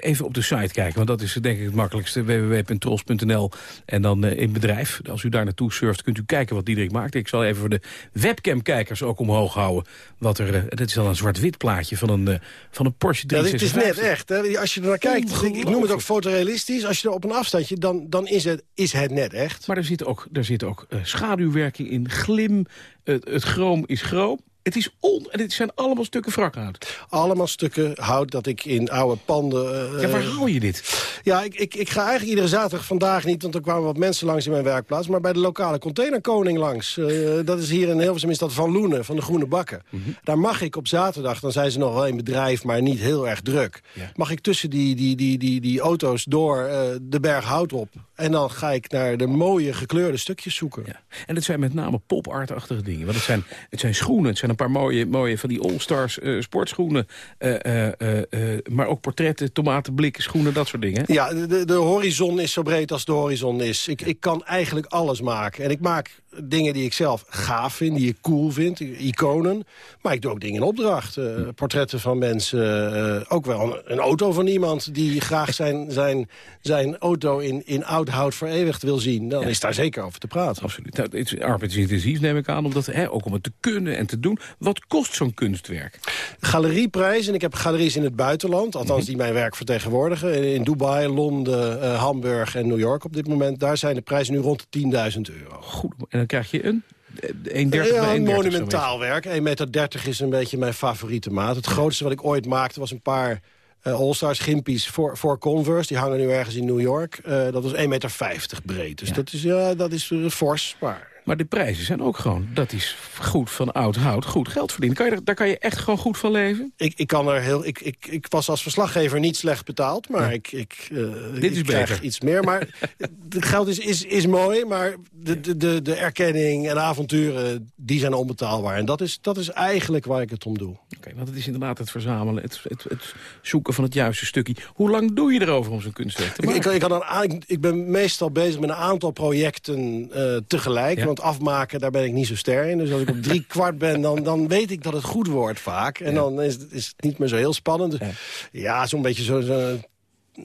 even op de site kijken, want dat is denk ik het makkelijkste. www.tros.nl en dan uh, in bedrijf. Als u daar naartoe surft, kunt u kijken wat Diederik maakt. Ik zal even voor de webcam-kijkers ook omhoog houden. Wat er, uh, dit is dan een zwart-wit plaatje van een, van een Porsche 356. Ja, dit is net echt. Hè? Als je er naar kijkt, ik, ik, noem het ook fotorealistisch. Als je er op een afstandje, dan, dan is, het, is het net echt. Maar er zit ook, er zit ook schaduwwerking in, glim. Het, het chroom is chroom. Het is on... En het zijn allemaal stukken wrakhout. Allemaal stukken hout dat ik in oude panden... Uh, ja, waar hou je dit? Ja, ik, ik, ik ga eigenlijk iedere zaterdag vandaag niet... want er kwamen wat mensen langs in mijn werkplaats... maar bij de lokale containerkoning langs. Uh, dat is hier in Hilversum is dat Van Loenen, van de Groene Bakken. Mm -hmm. Daar mag ik op zaterdag, dan zijn ze nog wel in bedrijf... maar niet heel erg druk. Ja. Mag ik tussen die, die, die, die, die auto's door uh, de berg hout op... En dan ga ik naar de mooie gekleurde stukjes zoeken. Ja. En het zijn met name pop-art-achtige dingen. Want het zijn, het zijn schoenen, het zijn een paar mooie, mooie van die All-Stars uh, sportschoenen. Uh, uh, maar ook portretten, tomatenblikken, schoenen, dat soort dingen. Ja, de, de horizon is zo breed als de horizon is. Ik, ik kan eigenlijk alles maken. En ik maak dingen die ik zelf gaaf vind, die ik cool vind, iconen. Maar ik doe ook dingen in opdracht. Uh, portretten van mensen, uh, ook wel een, auto van iemand... die graag zijn, zijn, zijn auto in, in oud hout vereeuwigd wil zien. Dan ja. is daar zeker over te praten. Absoluut. Nou, het is arbeidsintensief, neem ik aan, omdat, hè, ook om het te kunnen en te doen. Wat kost zo'n kunstwerk? Galerieprijs, en ik heb galeries in het buitenland... althans die mijn werk vertegenwoordigen. In Dubai, Londen, uh, Hamburg en New York op dit moment. Daar zijn de prijzen nu rond de 10.000 euro. Goed, en dan krijg je een 1,30 ja, een monumentaal werk. 1,30 meter is een beetje mijn favoriete maat. Het grootste wat ik ooit maakte was een paar uh, All-Stars gimpies voor, voor Converse. Die hangen nu ergens in New York. Uh, dat was 1,50 meter breed. Dus ja. dat is, ja, dat is fors. Maar Maar de prijzen zijn ook gewoon, dat is goed van oud hout, goed geld verdienen. Kan je, er- daar kan je echt gewoon goed van leven? Ik, ik, kan er heel, ik, ik, ik was als verslaggever niet slecht betaald, maar ik, ik, eh, Dit is ik krijg iets meer. Maar het geld is, is, is mooi, maar de, de, de, de erkenning en avonturen, die zijn onbetaalbaar. En dat is, dat is eigenlijk waar ik het om doe. Oké, want het is inderdaad het verzamelen, het, het, het zoeken van het juiste stukje. Hoe lang doe je erover om zo'n kunstwerk te Ik, maken? ik, ik, had een, a- ik- ik ben meestal bezig met een aantal projecten eh, tegelijk. Want afmaken, daar ben ik niet zo ster in. Dus als ik op drie kwart ben, dan, dan weet ik dat het goed wordt vaak. En dan is, het- is het niet meer zo heel spannend. Dus, ja, zo'n beetje zo'n zo,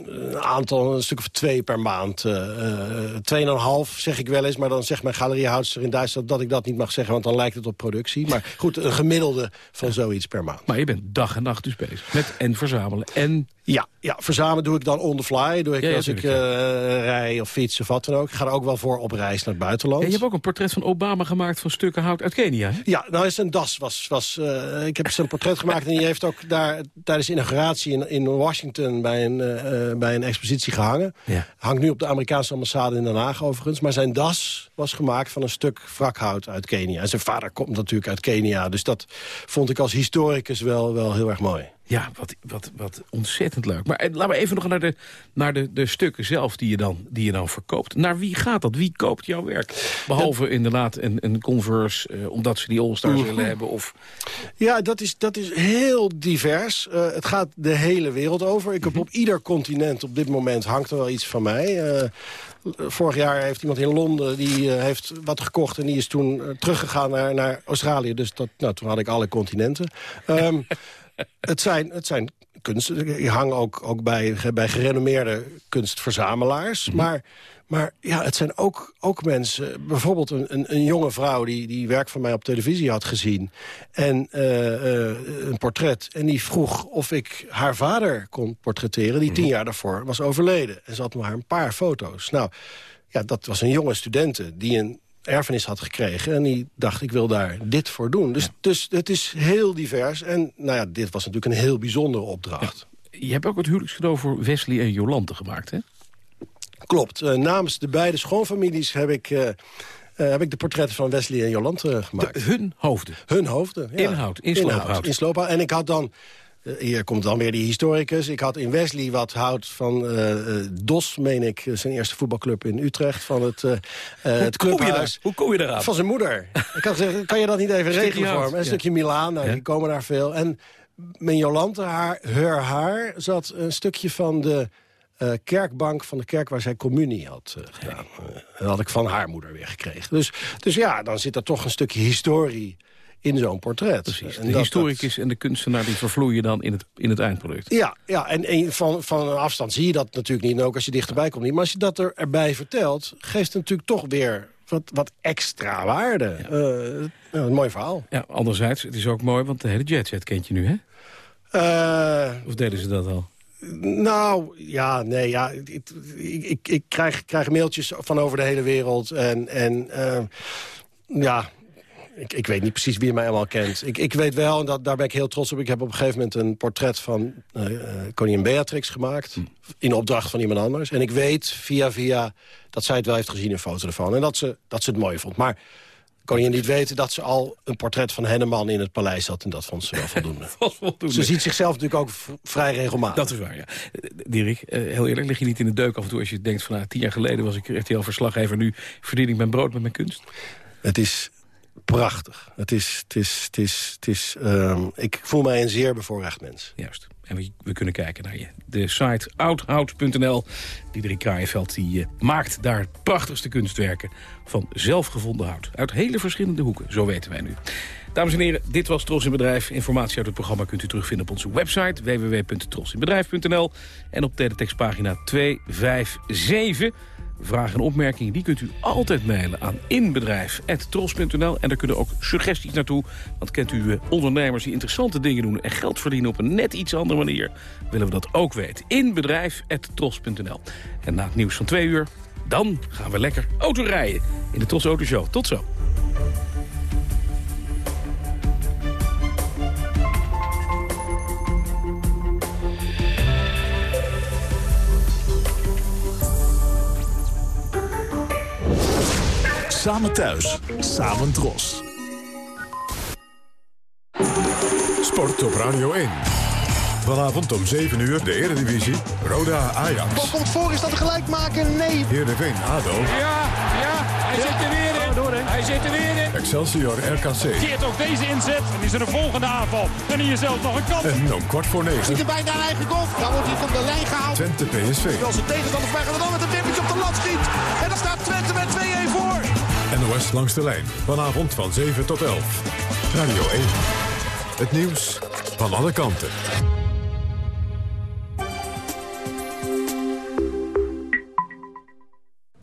een aantal, een stuk of twee per maand. eh, Tweeënhalf zeg ik wel eens, maar dan zegt mijn galeriehoudster in Duitsland... dat ik dat niet mag zeggen, want dan lijkt het op productie. Maar goed, een gemiddelde van zoiets per maand. Maar je bent dag en nacht dus bezig met en verzamelen en... Ja, ja, verzamelen doe ik dan on the fly. Doe ik Ja, ja, als ik eh, rij of fiets of wat dan ook. Ik ga er ook wel voor op reis naar het buitenland. Je hebt ook een portret van Obama gemaakt van stukken hout uit Kenia. Hè? Ja, nou zijn das was... was eh, ik heb zijn portret gemaakt en die heeft ook daar tijdens de inauguratie in, in Washington bij een, eh, bij een expositie gehangen. Hangt nu op de Amerikaanse ambassade in Den Haag overigens. Maar zijn das was gemaakt van een stuk wrakhout uit Kenia. En zijn vader komt natuurlijk uit Kenia. Dus dat vond ik als historicus wel, wel heel erg mooi. Ja, wat, wat, wat ontzettend leuk. Maar eh, laten we even nog naar, de, naar de, de stukken zelf die je, dan, die je dan verkoopt. Naar wie gaat dat? Wie koopt jouw werk? Behalve inderdaad een, een Converse, eh, omdat ze die All-Stars willen hebben. Of, Ja, dat is, dat is heel divers. Eh, het gaat de hele wereld over. Ik heb op ieder continent op dit moment hangt er wel iets van mij. Vorig jaar heeft iemand in Londen die heeft wat gekocht... en die is toen teruggegaan naar, naar Australië. Dus dat, nou, toen had ik alle continenten. Ehm, het, zijn, het zijn kunsten. Ik hang ook, ook bij, bij gerenommeerde kunstverzamelaars. Maar... Maar ja, het zijn ook, ook mensen... Bijvoorbeeld een, een, een jonge vrouw die, die werk van mij op televisie had gezien. En eh, eh, een portret. En die vroeg of ik haar vader kon portretteren... die tien jaar daarvoor was overleden. En ze had maar een paar foto's. Nou, ja, dat was een jonge studente die een erfenis had gekregen. En die dacht, ik wil daar dit voor doen. Dus, dus het is heel divers. En nou ja, dit was natuurlijk een heel bijzondere opdracht. je hebt ook het huwelijkscadeau voor Wesley en Jolante gemaakt, hè? Klopt. Eh, namens de beide schoonfamilies heb ik, eh, eh, heb ik de portretten van Wesley en Jolante gemaakt. hun hoofden? Hun hoofden, ja. Inhoud, in sloophout. in sloophout. En ik had dan... eh, hier komt dan weer die historicus. Ik had in Wesley wat hout van eh, eh, DOS, meen ik. Zijn eerste voetbalclub in Utrecht. Van het, eh, het clubhuis. Hoe kom je daaraan? Van zijn moeder. ik had gezegd, kan je dat niet even regelen voor? Een ja. stukje Milaan, nou, die komen daar veel. En mijn Jolante, haar, haar haar, zat een stukje van de kerkbank van de kerk waar zij communie had gedaan. Dat had ik van haar moeder weer gekregen. Dus, dus ja, dan zit er toch een stukje historie in zo'n portret. Precies. En De dat- historicus en de kunstenaar die vervloeien dan in het, in het eindproduct. ja, ja en, en van, van een afstand zie je dat natuurlijk niet. En ook als je dichterbij komt niet. Maar als je dat er, erbij vertelt, geeft het natuurlijk toch weer wat, wat extra waarde. Eh, een mooi verhaal. Ja, anderzijds, het is ook mooi, want de hele jetset kent je nu, hè? Eh, Of deden ze dat al? Nou, ja, nee, ja. Ik, ik, ik, ik krijg, krijg mailtjes van over de hele wereld. En, en eh, ja, ik, ik weet niet precies wie mij allemaal kent. Ik, ik weet wel, en dat, daar ben ik heel trots op... ik heb op een gegeven moment een portret van eh, koningin Beatrix gemaakt... in opdracht van iemand anders. En ik weet via via dat zij het wel heeft gezien, een foto ervan. En dat ze, dat ze het mooi vond. Maar koningin niet weten dat ze al een portret van Henneman in het paleis had. En dat vond ze wel voldoende. Ze ziet zichzelf natuurlijk ook vrij regelmatig. Dat is waar, ja. Dirk, eh, heel eerlijk, lig je niet in de deuk af en toe... als je denkt van, nou, tien jaar geleden was ik RTL-verslaggever... nu verdien ik mijn brood met mijn kunst? Het is prachtig. Het is, het is, het is, het is, ehm, ik voel mij een zeer bevoorrecht mens. Juist. En we, kunnen kijken naar je. De site oudhout.nl. Diederik Kraaienveld die, eh, maakt daar prachtigste kunstwerken... van zelfgevonden hout. Uit hele verschillende hoeken, zo weten wij nu. Dames en heren, dit was Tros in Bedrijf. Informatie uit het programma kunt u terugvinden op onze website... www.trosinbedrijf.nl en op teletextpagina 257... Vragen en opmerkingen die kunt u altijd mailen aan inbedrijf.tros.nl. En daar kunnen ook suggesties naartoe. Want kent u eh, ondernemers die interessante dingen doen... en geld verdienen op een net iets andere manier... willen we dat ook weten. Inbedrijf.tros.nl. En na het nieuws van twee uur, dan gaan we lekker autorijden. In de Tros Auto Show. Tot zo. Samen thuis, samen dros. Sport op Radio 1. Vanavond om 7 uur de Eredivisie. Roda Ajax. Bal komt voor, is dat gelijk maken? Nee. Heerenveen ADO. Ja, ja, hij zit er weer in. Hij zit er weer in. Excelsior RKC. Keert ook deze inzet en is er een volgende aanval. En hier zelf nog een kans. En om kwart voor negen. Ziet er bijna een eigen golf. Dan wordt hij van de lijn gehaald. Twente PSV. Als zijn tegenstander vrij gaat dan met een wippertje op de lat schiet. En dan staat Twente met 2-1 voor. NOS langs de lijn. Vanavond van 7 tot 11. Radio 1. Het nieuws van alle kanten.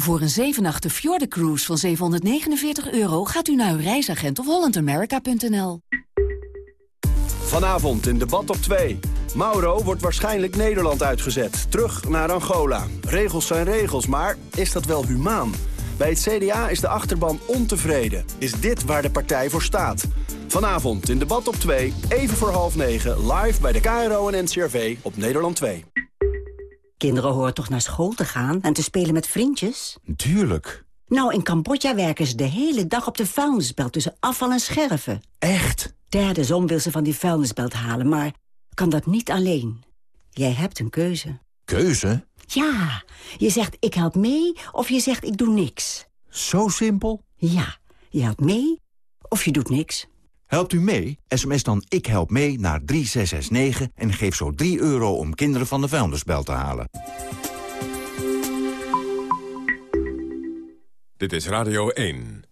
Voor een 7 nachten Cruise van 749 euro gaat u naar uw reisagent of hollandamerica.nl. Vanavond in debat op 2. Mauro wordt waarschijnlijk Nederland uitgezet. Terug naar Angola. Regels zijn regels, maar is dat wel humaan? Bij het CDA is de achterban ontevreden. Is dit waar de partij voor staat? Vanavond in debat op 2, even voor half 9, live bij de KRO en NCRV op Nederland 2. Kinderen horen toch naar school te gaan en te spelen met vriendjes? Tuurlijk. Nou, in Cambodja werken ze de hele dag op de vuilnisbelt tussen afval en scherven. Echt? Derde zon wil ze van die vuilnisbelt halen, maar kan dat niet alleen. Jij hebt een keuze. Keuze? Ja, je zegt ik help mee of je zegt ik doe niks. Zo simpel? Ja, je helpt mee of je doet niks. Helpt u mee? SMS dan Ik Help Mee naar 3669 en geef zo 3 euro om kinderen van de vuilnisbel te halen. Dit is Radio 1.